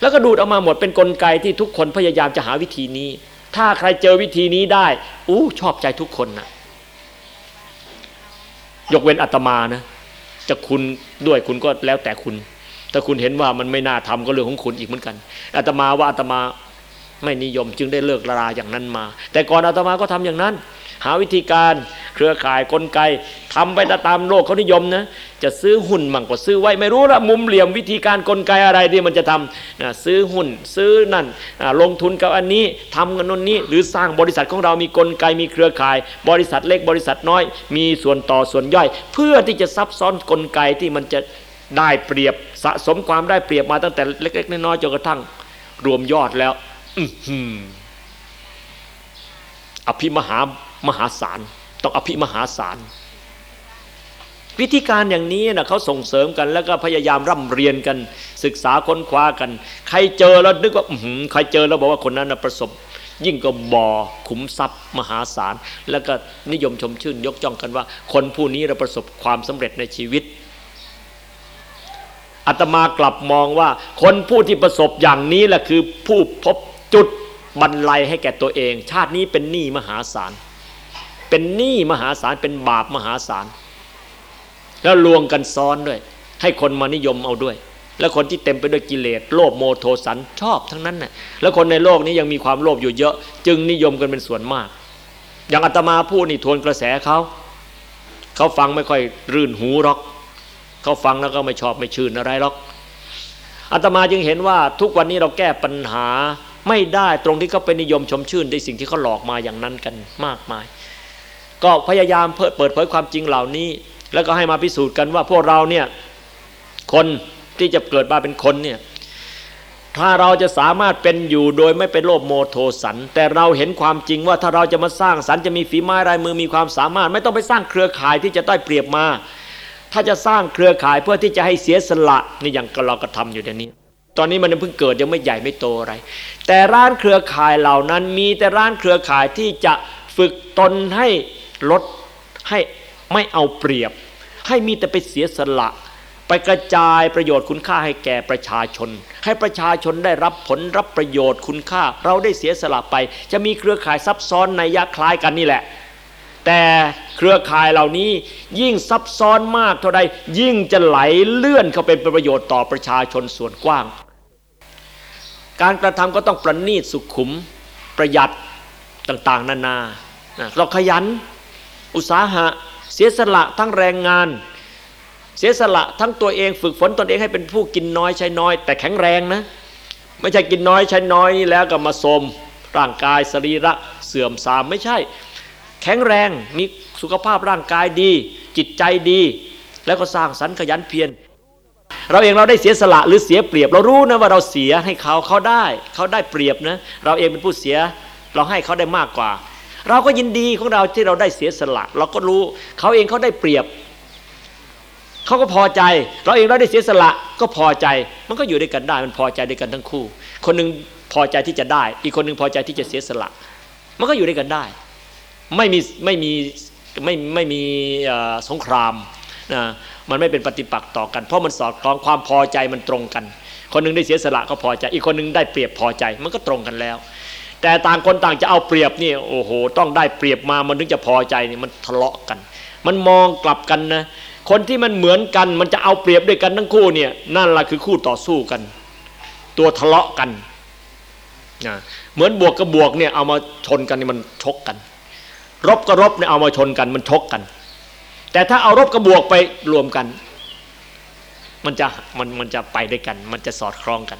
แล้วก็ดูดออกมาหมดเป็นนกลไกที่ทุกคนพยายามจะหาวิธีนี้ ถ้าใครเจอวิธีนี้ได้อู้ชอบใจทุกคนนะยกเว้นอาตมานะจะคุณด้วยคุณก็แล้วแต่คุณ ถ้าคุณเห็นว่ามันไม่น่าทำก็เรื่องของคุณอีกเหมือนกันอาตมาว่าอาตมาไม่นิยมจึงได้เลิกลาอย่างนั้นมา แต่ก่อนอาตมาก็ทำอย่างนั้น หาวิธีการเครือข่ายกลไกทำไปตามโลกเขานิยมนะจะซื้อหุ้นมั่งก็ซื้อไว้ไม่รู้ละมุมเหลี่ยมวิธีการกลไกอะไรที่มันจะทำนะซื้อหุ้นซื้อนั่นลงทุนกับอันนี้ทำกันนนนี้ หรือสร้างบริษัทของเรามีกลไกมีเครือข่าย บริษัทเล็กบริษัทน้อย มีส่วนต่อส่วนย่อย เพื่อที่จะซับซ้อนกลไกที่มันจะได้เปรียบสะสมความได้เปรียบมาตั้งแต่เล็ก ๆ น้อยๆจนกระทั่งรวมยอดแล้วอือภิมหา มหาศาลต้องอภิมหาศาลวิธีการอย่างนี้นะเขาส่งเสริมกัน แล้วก็พยายามร่ำเรียนกัน ศึกษาค้นคว้ากัน ใครเจอแล้วนึกว่าใครเจอแล้วบอกว่าคนนั้นนะประสบ ยิ่งก็บ่อขุมทรัพย์ มหาศาล แล้วก็นิยมชมชื่น ยกจ้องกันว่า คนผู้นี้เราประสบความสำเร็จในชีวิตอาตมากลับมองว่า คนผู้ที่ประสบอย่างนี้แหละคือผู้พบจุดบรรลัยให้แก่ตัวเอง ชาตินี้เป็นหนี้มหาศาล เป็นหนี้มหาศาลเป็นบาปมหาศาล แล้วลวงกันซ้อนด้วย ให้คนมานิยมเอาด้วย แล้วคนที่เต็มไปด้วยกิเลสโลภโมโทสันชอบทั้งนั้นน่ะแล้วคนในโลกนี้ยังมีความโลภอยู่เยอะ จึงนิยมกันเป็นส่วนมาก อย่างอาตมาพูดนี่ทวนกระแสเขาเขาฟังไม่ค่อยรื่นหูหรอกเขาฟังแล้วก็ไม่ชอบไม่ชื่นอะไรหรอกอาตมาจึงเห็นว่าทุกวันนี้เราแก้ปัญหาไม่ได้ตรงที่เขาไปนิยมชมชื่นในสิ่งที่เขาหลอกมาอย่างนั้นกันมากมาย ก็พยายามเปิดเผยความจริงเหล่านี้ แล้วก็ให้มาพิสูจน์กันว่าพวกเราเนี่ยคนที่จะเกิดมาเป็นคนเนี่ยถ้าเราจะสามารถเป็นอยู่โดยไม่เป็นโลภโมโทสัน แต่เราเห็นความจริงว่าถ้าเราจะมาสร้างสรรค์จะมีฝีไม้ลายมือมีความสามารถ ไม่ต้องไปสร้างเครือข่ายที่จะได้เปรียบมา ถ้าจะสร้างเครือข่ายเพื่อที่จะให้เสียสละนี่อย่างเรากระทำอยู่เดี๋ยวนี้ ตอนนี้มันเพิ่งเกิดยังไม่ใหญ่ไม่โตอะไร แต่ร้านเครือข่ายเหล่านั้นมีแต่ร้านเครือข่ายที่จะฝึกตนให้ ลดให้ไม่เอาเปรียบ ให้มีแต่ไปเสียสละ ไปกระจายประโยชน์คุณค่าให้แก่ประชาชน ให้ประชาชนได้รับผลรับประโยชน์คุณค่า เราได้เสียสละไป จะมีเครือข่ายซับซ้อนในยะคล้ายกันนี่แหละ แต่เครือข่ายเหล่านี้ยิ่งซับซ้อนมากเท่าใดยิ่งจะไหลเลื่อนเข้าเป็นประโยชน์ต่อประชาชนส่วนกว้าง การกระทำก็ต้องประณีตสุขุมประหยัดต่างๆ นานาเราขยัน อุตสาหะ เสียสละทั้งแรงงาน เสียสละทั้งตัวเองฝึกฝนตนเองให้เป็นผู้กินน้อยใช้น้อย แต่แข็งแรงนะ ไม่ใช่กินน้อยใช้น้อยแล้วก็มาสมร่างกายสรีระเสื่อมทรามไม่ใช่ แข็งแรงมีสุขภาพร่างกายดี จิตใจดี แล้วก็สร้างสรรค์ขยันเพียรเราเองเราได้เสียสละหรือเสียเปรียบ เรารู้นะว่าเราเสียให้เขาเขาได้ เขาได้เปรียบนะ เราเองเป็นผู้เสีย เราให้เขาได้มากกว่า เราก็ยินดีของเราที่เราได้เสียสละ เราก็รู้เขาเองเขาได้เปรียบเขาก็พอใจ เราเองเราได้เสียสละก็พอใจ มันก็อยู่ด้วยกันได้ มันพอใจด้วยกันทั้งคู่ คนหนึ่งพอใจที่จะได้ อีกคนหนึ่งพอใจที่จะเสียสละ มันก็อยู่ด้วยกันได้ ไม่มีไม่มีไม่ไม่มีสงครามนะมันไม่เป็นปฏิปักษ์ต่อกัน เพราะมันสอดคล้องความพอใจมันตรงกัน คนหนึ่งได้เสียสละก็พอใจ อีกคนหนึ่งได้เปรียบพอใจ มันก็ตรงกันแล้ว แต่ต่างคนต่างจะเอาเปรียบนี่โอ้โห ต้องได้เปรียบมามันถึงจะพอใจนี่มันทะเลาะกัน มันมองกลับกันนะ คนที่มันเหมือนกันมันจะเอาเปรียบด้วยกันทั้งคู่เนี่ยนั่นแหละคือคู่ต่อสู้กัน ตัวทะเลาะกันนะเหมือนบวกกับบวกเนี่ยเอามาชนกันนี่มันชกกัน รบกับรบเนี่ยเอามาชนกันมันชกกัน แต่ถ้าเอารบกับบวกไปรวมกัน มันจะมันมันจะไปด้วยกัน มันจะสอดคล้องกัน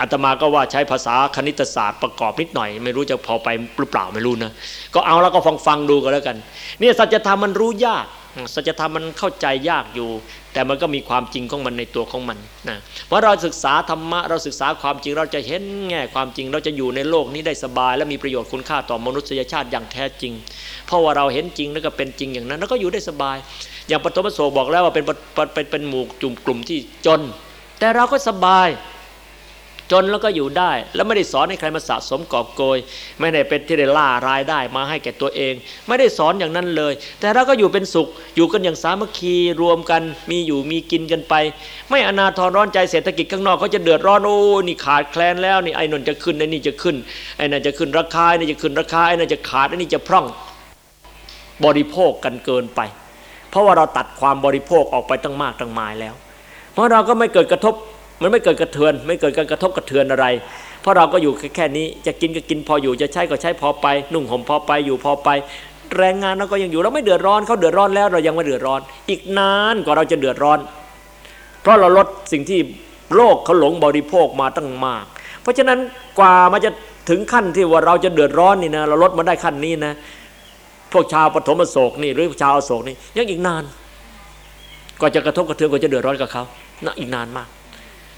อาตมาก็ว่าใช้ภาษาคณิตศาสตร์ประกอบนิดหน่อย ไม่รู้จะพอไปหรือเปล่าไม่รู้นะก็เอาแล้วก็ฟังฟังดูก็แล้วกันเนี่ยสัจธรรมมันรู้ยากสัจธรรมมันเข้าใจยากอยู่ แต่มันก็มีความจริงของมันในตัวของมันนะเพราะเราศึกษาธรรมะเราศึกษาความจริงเราจะเห็นแง่ความจริงเราจะอยู่ในโลกนี้ได้สบาย และมีประโยชน์คุณค่าต่อมนุษยชาติอย่างแท้จริง เพราะว่าเราเห็นจริงแล้วก็เป็นจริงอย่างนั้น แล้วก็อยู่ได้สบาย อย่างปฐมโสบอกแล้วว่าเป็นเป็นเป็นหมู่จุ่มกลุ่มที่จน แต่เราก็สบาย จนแล้วก็อยู่ได้ แล้วไม่ได้สอนให้ใครมาสะสมกอบโกย ไม่ได้เป็นที่ได้ล่ารายได้มาให้แก่ตัวเอง ไม่ได้สอนอย่างนั้นเลย แต่เราก็อยู่เป็นสุข อยู่กันอย่างสามัคคีรวมกันมีอยู่มีกินกันไป ไม่อนาทรร้อนใจเศรษฐกิจข้างนอกเขาจะเดือดร้อนโอ้นี่ขาดแคลนแล้วนี่ไอ้นนจะขึ้นไอ้นี่จะขึ้นไอ้นั่นจะขึ้นราคาไอ้นี่จะขึ้นราคาไอ้นั่นจะขาดไอ้นี่จะพร่องบริโภคกันเกินไป เพราะว่าเราตัดความบริโภคออกไปตั้งมากตั้งมายแล้ว เพราะเราก็ไม่เกิดกระทบ มันไม่เกิดกระเทือน ไม่เกิดการกระทบกระเทือนอะไร เพราะเราก็อยู่แค่นี้จะกินก็กินพออยู่จะใช้ก็ใช้พอไป นุ่งห่มพอไปอยู่พอไป แรงงานเราก็ยังอยู่เราไม่เดือดร้อนเขาเดือดร้อนแล้วเรายังไม่เดือดร้อน อีกนานกว่าเราจะเดือดร้อน เพราะเราลดสิ่งที่โลกเขาหลงบริโภคมาตั้งมาก เพราะฉะนั้นกว่ามันจะถึงขั้นที่ว่าเราจะเดือดร้อนนี่นะเราลดมาได้ขั้นนี้นะพวกชาวปฐมโศกนี่หรือชาวโศกนี่ยังอีกนานกว่าจะกระทบกระเทือนกว่าจะเดือดร้อนกับเขานะอีกนานมาก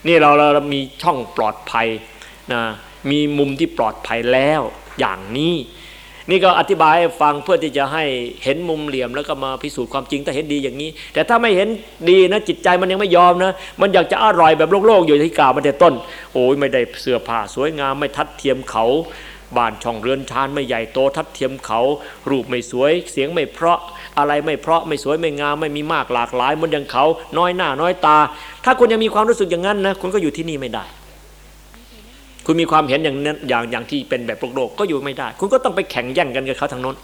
นี่เราเรามีช่องปลอดภัยนะมีมุมที่ปลอดภัยแล้วอย่างนี้ นี่ก็อธิบายฟังเพื่อที่จะให้เห็นมุมเหลี่ยมแล้วก็มาพิสูจน์ความจริงถ้าเห็นดีอย่างนี้ แต่ถ้าไม่เห็นดีนะจิตใจมันยังไม่ยอมนะ มันอยากจะอร่อยแบบโลกๆอยู่ที่กล่าวมาแต่ต้น โอ้ยไม่ได้เสื้อผ้าสวยงามไม่ทัดเทียมเขา บ้านช่องเรือนชานไม่ใหญ่โตทัดเทียมเขา รูปไม่สวย เสียงไม่เพราะ อะไรไม่เพราะไม่สวยไม่งามไม่มีมากหลากหลายเหมือนอย่างเขา น้อยหน้าน้อยตา ถ้าคุณยังมีความรู้สึกอย่างนั้นนะคุณก็อยู่ที่นี่ไม่ได้ คุณมีความเห็นอย่างนั้นอย่างอย่างที่เป็นแบบโลกก็อยู่ไม่ได้ คุณก็ต้องไปแข่งแย่งกันกับเขาทางโน้น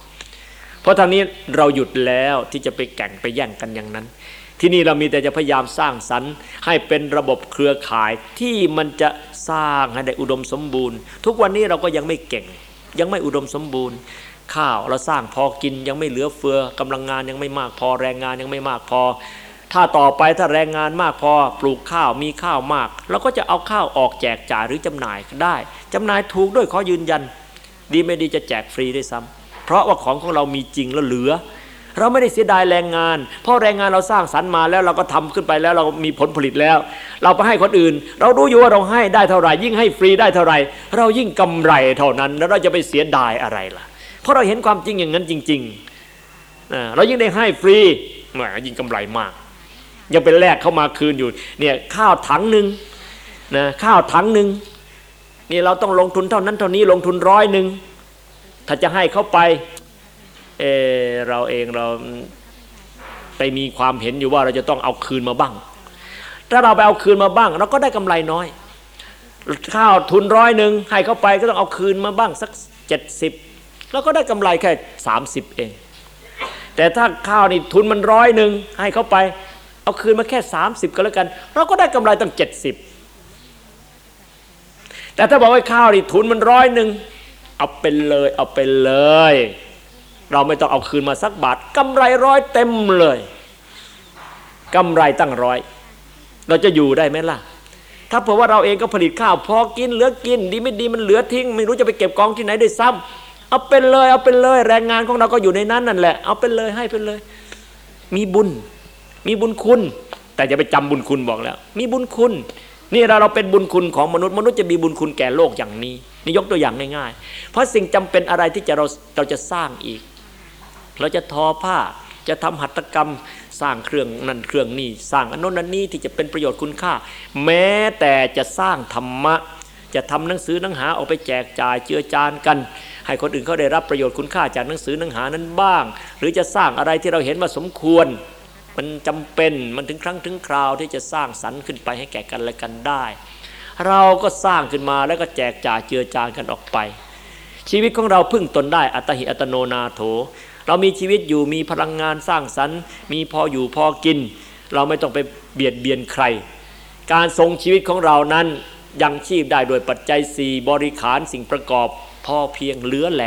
เพราะทางนี้เราหยุดแล้วที่จะไปแข่งไปแย่งกันอย่างนั้น ที่นี่เรามีแต่จะพยายามสร้างสรรค์ให้เป็นระบบเครือข่ายที่มันจะสร้างให้ได้อุดมสมบูรณ์ ทุกวันนี้เราก็ยังไม่เก่ง ยังไม่อุดมสมบูรณ์ ข้าวเราสร้างพอกินยังไม่เหลือเฟือกำลังงานยังไม่มากพอแรงงานยังไม่มากพอ ถ้าต่อไปถ้าแรงงานมากพอปลูกข้าวมีข้าวมากเราก็จะเอาข้าวออกแจกจ่ายหรือจำหน่ายได้จำหน่ายถูกด้วยขอยืนยัน ดีไม่ดีจะแจกฟรีได้ซ้ำเพราะว่าของของเรามีจริงแล้วเหลือ เราไม่ได้เสียดายแรงงาน เพราะแรงงานเราสร้างสรรค์มาแล้วเราก็ทำขึ้นไปแล้วเรามีผลผลิตแล้ว เราไปให้คนอื่น เรารู้อยู่ว่าเราให้ได้เท่าไหร่ ยิ่งให้ฟรีได้เท่าไหร่ เรายิ่งกำไรเท่านั้น แล้วเราจะไปเสียดายอะไรล่ะ เพราะเราเห็นความจริงอย่างนั้นจริงๆเรายิ่งได้ให้ฟรีแหมยิ่งกำไรมาก ยังเป็นแลกเข้ามาคืนอยู่เนี่ยข้าวถังหนึ่งนะข้าวถังหนึ่งนี่เราต้องลงทุนเท่านั้นเท่านี้ลงทุนร้อยหนึ่งถ้าจะให้เข้าไป เอเราเองเราไปมีความเห็นอยู่ว่าเราจะต้องเอาคืนมาบ้าง ถ้าเราไปเอาคืนมาบ้าง เราก็ได้กำไรน้อย ข้าวทุนร้อยหนึ่งให้เข้าไปก็ต้องเอาคืนมาบ้างสักเจ็ดสิบแล้วก็ได้กำไรแค่30เอง แต่ถ้าข้าวนี่ทุนมันร้อยหนึ่งให้เขาไป เอาคืนมาแค่30ก็แล้วกัน เราก็ได้กำไรตั้ง70แต่ถ้าบอกว่าข้าวนี่ทุนมันร้อยหนึ่งเอาไปเลยเอาไปเลย เราไม่ต้องเอาคืนมาสักบาทกำไรร้อยเต็มเลยกำไรตั้งร้อย เราจะอยู่ได้ไหมล่ะ ถ้าเผื่อว่าเราเองก็ผลิตข้าว พอกินเหลือกิน ดีไม่ดีมันเหลือทิ้ง ไม่รู้จะไปเก็บกองที่ไหนได้ซ้ำเอาเป็นเลย เอาเป็นเลย แรงงานของเราก็อยู่ในนั้นนั่นแหละ เอาเป็นเลยให้เป็นเลย มีบุญ มีบุญคุณ แต่จะไปจำบุญคุณบอกแล้ว มีบุญคุณ นี่เราเราเป็นบุญคุณของมนุษย์มนุษย์จะมีบุญคุณแก่โลกอย่างนี้นี่ยกตัวอย่างง่ายๆ เพราะสิ่งจำเป็นอะไรที่จะเราเราจะสร้างอีก เราจะทอผ้าจะทำหัตถกรรมสร้างเครื่องนั่นเครื่องนี้สร้างอนนนันนี้ที่จะเป็นประโยชน์คุณค่า แม้แต่จะสร้างธรรมะ จะทำหนังสือหนังหาออกไปแจกจ่ายเจือจานกัน ให้คนอื่นเขาได้รับประโยชน์คุณค่าจากหนังสือหนังหานั้นบ้าง หรือจะสร้างอะไรที่เราเห็นว่าสมควร มันจำเป็นมันถึงครั้งถึงคราวที่จะสร้างสรรค์ขึ้นไปให้แก่กันและกันได้ เราก็สร้างขึ้นมาแล้วก็แจกจ่ายเจือจานกันออกไป ชีวิตของเราพึ่งตนได้อัตหิอัตโนนาโถ เรามีชีวิตอยู่มีพลังงานสร้างสรรค์ มีพออยู่พอกิน เราไม่ต้องไปเบียดเบียนใคร การทรงชีวิตของเรานั้นยังชีพได้โดยปัจจัยสี่บริขารสิ่งประกอบพอเพียงเหลือแหล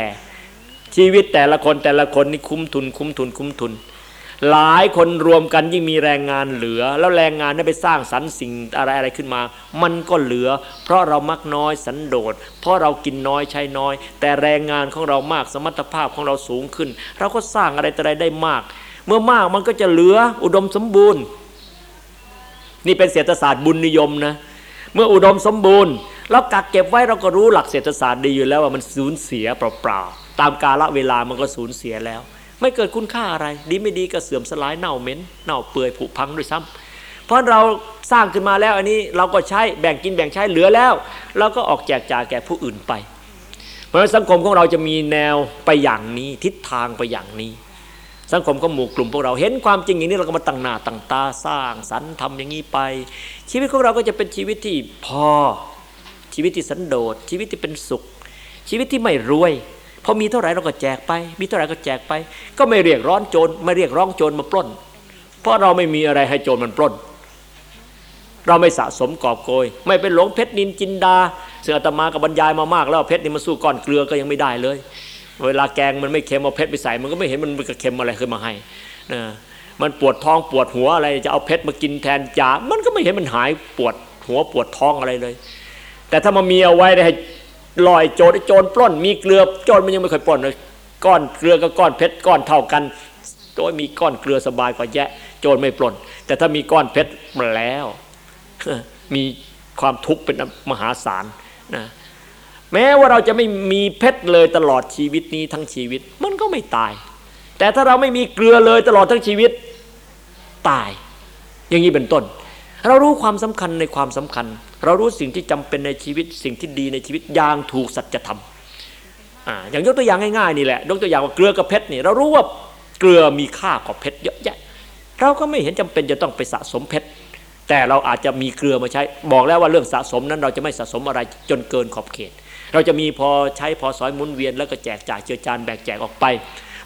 ชีวิตแต่ละคนแต่ละคนนี่คุ้มทุนคุ้มทุนคุ้มทุน หลายคนรวมกันยิ่งมีแรงงานเหลือ แล้วแรงงานได้นไปสร้างสรรค์สิ่งอะไรอะไรขึ้นมา มันก็เหลือ เพราะเรามักน้อยสันโดษ เพราะเรากินน้อยใช้น้อย แต่แรงงานของเรามากสมรรถภาพของเราสูงขึ้น เราก็สร้างอะไรแต่อะไรได้มาก เมื่อมากมันก็จะเหลืออุดมสมบูรณ์ นี่เป็นเศรษฐศาสตร์บุญนิยมนะเมื่ออุดมสมบูรณ์เรากักเก็บไว้เราก็รู้หลักเศรษฐศาสตร์ดีอยู่แล้วว่ามันสูญเสียเปล่าๆตามกาลเวลามันก็สูญเสียแล้ว ไม่เกิดคุณค่าอะไร ดีไม่ดีก็เสื่อมสลายเน่าเหม็นเน่าเปื่อยผุพังด้วยซ้ำเพราะเราสร้างขึ้นมาแล้วอันนี้เราก็ใช้แบ่งกินแบ่งใช้เหลือแล้วเราก็ออกแจกจ่ายแก่ผู้อื่นไป เพราะสังคมของเราจะมีแนวไปอย่างนี้ทิศทางไปอย่างนี้ สังคมก็หมู่กลุ่มพวกเราเห็นความจริงอย่างนี้เราก็มาตั้งหน้าตั้งตาสร้างสรรค์ทำอย่างนี้ไป ชีวิตของเราก็จะเป็นชีวิตที่พอชีวิตที่สันโดษชีวิตที่เป็นสุข ชีวิตที่ไม่รวย พอมีเท่าไหร่เราก็แจกไป มีเท่าไหร่ก็แจกไป ก็ไม่เรียกร้อนโจรไม่เรียกร้องโจรมาปล้น เพราะเราไม่มีอะไรให้โจรมันปล้น เราไม่สะสมกอบโกย ไม่เป็นหลงเพชรนินจินดาเสืออาตมากับบรรยายมามากแล้วเพชรนี่มาสู้ก้อนเกลือก็ยังไม่ได้เลย เวลาแกงมันไม่เค็มเอาเพชรไปใส่มันก็ไม่เห็นมันกระเค็มอะไรขึ้นมาให้นะมันปวดท้องปวดหัวอะไรจะเอาเพชรมากินแทนยามันก็ไม่เห็นมันหายปวดหัวปวดท้องอะไรเลย แต่ถ้ามันมีเอาไว้ให้ ลอยโจรโจรปล้น มีเกลือโจรมันยังไม่เคยปล้นเลยก้อนเกลือกับก้อนเพชรก้อนเท่ากันโดยมีก้อนเกลือสบายกว่าแยะ โจรไม่ปล้น แต่ถ้ามีก้อนเพชรมาแล้ว มีความทุกข์เป็นมหาศาลนะแม้ว่าเราจะไม่มีเพชรเลยตลอดชีวิตนี้ทั้งชีวิต มันก็ไม่ตาย แต่ถ้าเราไม่มีเกลือเลยตลอดทั้งชีวิตตาย อย่างนี้เป็นต้น เรารู้ความสำคัญในความสำคัญ เรารู้สิ่งที่จำเป็นในชีวิตสิ่งที่ดีในชีวิตอย่างถูกสัจธรรมอย่างยกตัวอย่างง่ายๆนี่แหละยกตัวอย่างว่าเกลือกับเพชรนี่เรารู้ว่าเกลือมีค่ากว่าเพชรเยอะแยะ เราก็ไม่เห็นจำเป็นจะต้องไปสะสมเพชรแต่เราอาจจะมีเกลือมาใช้ บอกแล้วว่าเรื่องสะสมนั้นเราจะไม่สะสมอะไรจนเกินขอบเขต เราจะมีพอใช้พอสอยหมุนเวียนแล้วก็แจกจ่ายเจือจานแบกแจกออกไป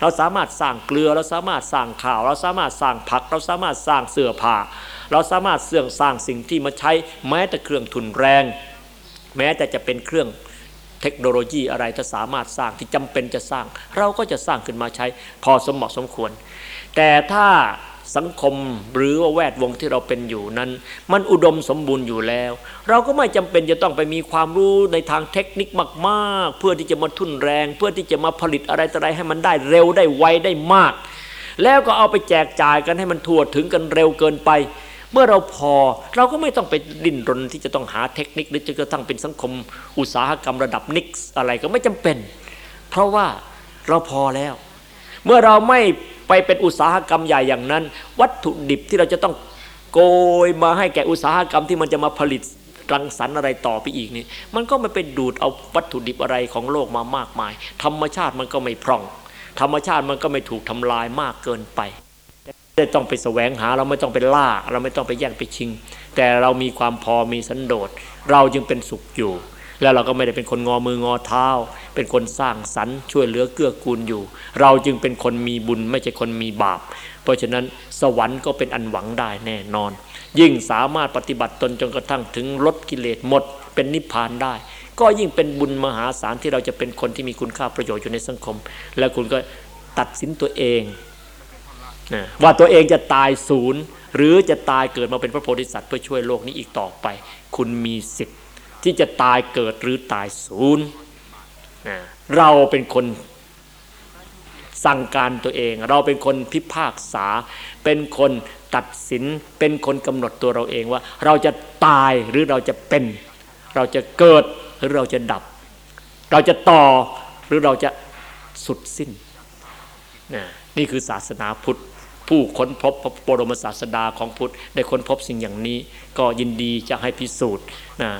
เราสามารถสร้างเกลือเราสามารถสร้างข่าว เราสามารถสร้างผัก เราสามารถสร้างเสื้อผ้า เราสามารถเสื่องสร้างสิ่งที่มาใช้แม้แต่เครื่องทุนแรง แม้แต่จะเป็นเครื่องเทคโนโลยีอะไรถ้าสามารถสร้างที่จำเป็นจะสร้าง เราก็จะสร้างขึ้นมาใช้พอสมเหมาะสมควร แต่ถ้าสังคมหรือว่าแวดวงที่เราเป็นอยู่นั้น มันอุดมสมบูรณ์อยู่แล้ว เราก็ไม่จำเป็นจะต้องไปมีความรู้ในทางเทคนิคมากๆ เพื่อที่จะมาทุนแรง เพื่อที่จะมาผลิตอะไรต่ออะไรให้มันได้เร็วได้ไวได้มาก แล้วก็เอาไปแจกจ่ายกันให้มันทั่วถึงกันเร็วเกินไป เมื่อเราพอเราก็ไม่ต้องไปดิ้นรนที่จะต้องหาเทคนิคหรือจะกระทั่งเป็นสังคมอุตสาหกรรมระดับนิกส์อะไรก็ไม่จำเป็น เพราะว่าเราพอแล้ว เมื่อเราไม่ไปเป็นอุตสาหกรรมใหญ่อย่างนั้น วัตถุดิบที่เราจะต้องโกยมาให้แก่อุตสาหกรรมที่มันจะมาผลิตรังสรรค์อะไรต่อไปอีกนี่ มันก็ไม่ไปดูดเอาวัตถุดิบอะไรของโลกมามากมาย ธรรมชาติมันก็ไม่พร่อง ธรรมชาติมันก็ไม่ถูกทำลายมากเกินไป ไม่ต้องไปแสวงหา เราไม่ต้องไปล่า เราไม่ต้องไปแย่งไปชิง แต่เรามีความพอมีสันโดษเราจึงเป็นสุขอยู่ แล้วเราก็ไม่ได้เป็นคนงอมืองอเท้า เป็นคนสร้างสรรค์ช่วยเหลือเกื้อกูลอยู่ เราจึงเป็นคนมีบุญไม่ใช่คนมีบาป เพราะฉะนั้นสวรรค์ก็เป็นอันหวังได้แน่นอน ยิ่งสามารถปฏิบัติตนจนกระทั่งถึงลดกิเลสหมด เป็นนิพพานได้ก็ยิ่งเป็นบุญมหาศาลที่เราจะเป็นคนที่มีคุณค่าประโยชน์อยู่ในสังคม แล้วคุณก็ตัดสินตัวเอง ว่าตัวเองจะตายศูนย์หรือจะตายเกิดมาเป็นพระโพธิสัตว์เพื่อช่วยโลกนี้อีกต่อไป คุณมีสิทธิ์ที่จะตายเกิดหรือตายศูนย์นะเราเป็นคนสั่งการตัวเอง เราเป็นคนพิพากษา เป็นคนตัดสิน เป็นคนกำหนดตัวเราเองว่า เราจะตายหรือเราจะเป็น เราจะเกิดหรือเราจะดับ เราจะต่อหรือเราจะสุดสิ้นนะนี่คือศาสนาพุทธ ผู้ค้นพบพระบรมศาสดาของพุทธได้ค้นพบสิ่งอย่างนี้ ก็ยินดีจะให้พิสูจน์นะ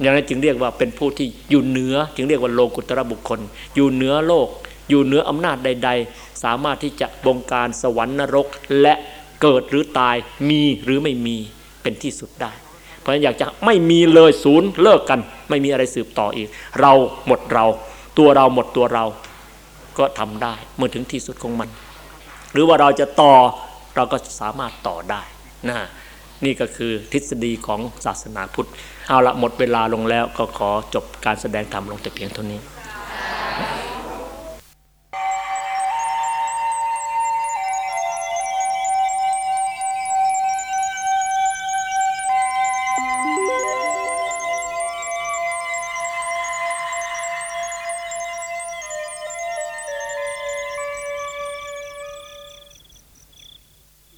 อย่างนั้นจึงเรียกว่าเป็นผู้ที่อยู่เหนือจึงเรียกว่าโลกุตระบุคคล อยู่เหนือโลก อยู่เหนืออำนาจใด ๆ สามารถที่จะบงการสวรรค์นรก และเกิดหรือตายมีหรือไม่มีเป็นที่สุดได้ เพราะฉะนั้นอยากจะไม่มีเลยศูนย์เลิกกัน ไม่มีอะไรสืบต่ออีก เราหมดเรา ตัวเราหมดตัวเรา ก็ทำได้เมื่อถึงที่สุดของมัน หรือว่าเราจะต่อเราก็สามารถต่อได้นะนี่ก็คือทฤษฎีของศาสนาพุทธ เอาละหมดเวลาลงแล้วก็ขอจบการแสดงธรรมลงแต่เพียงเท่านี้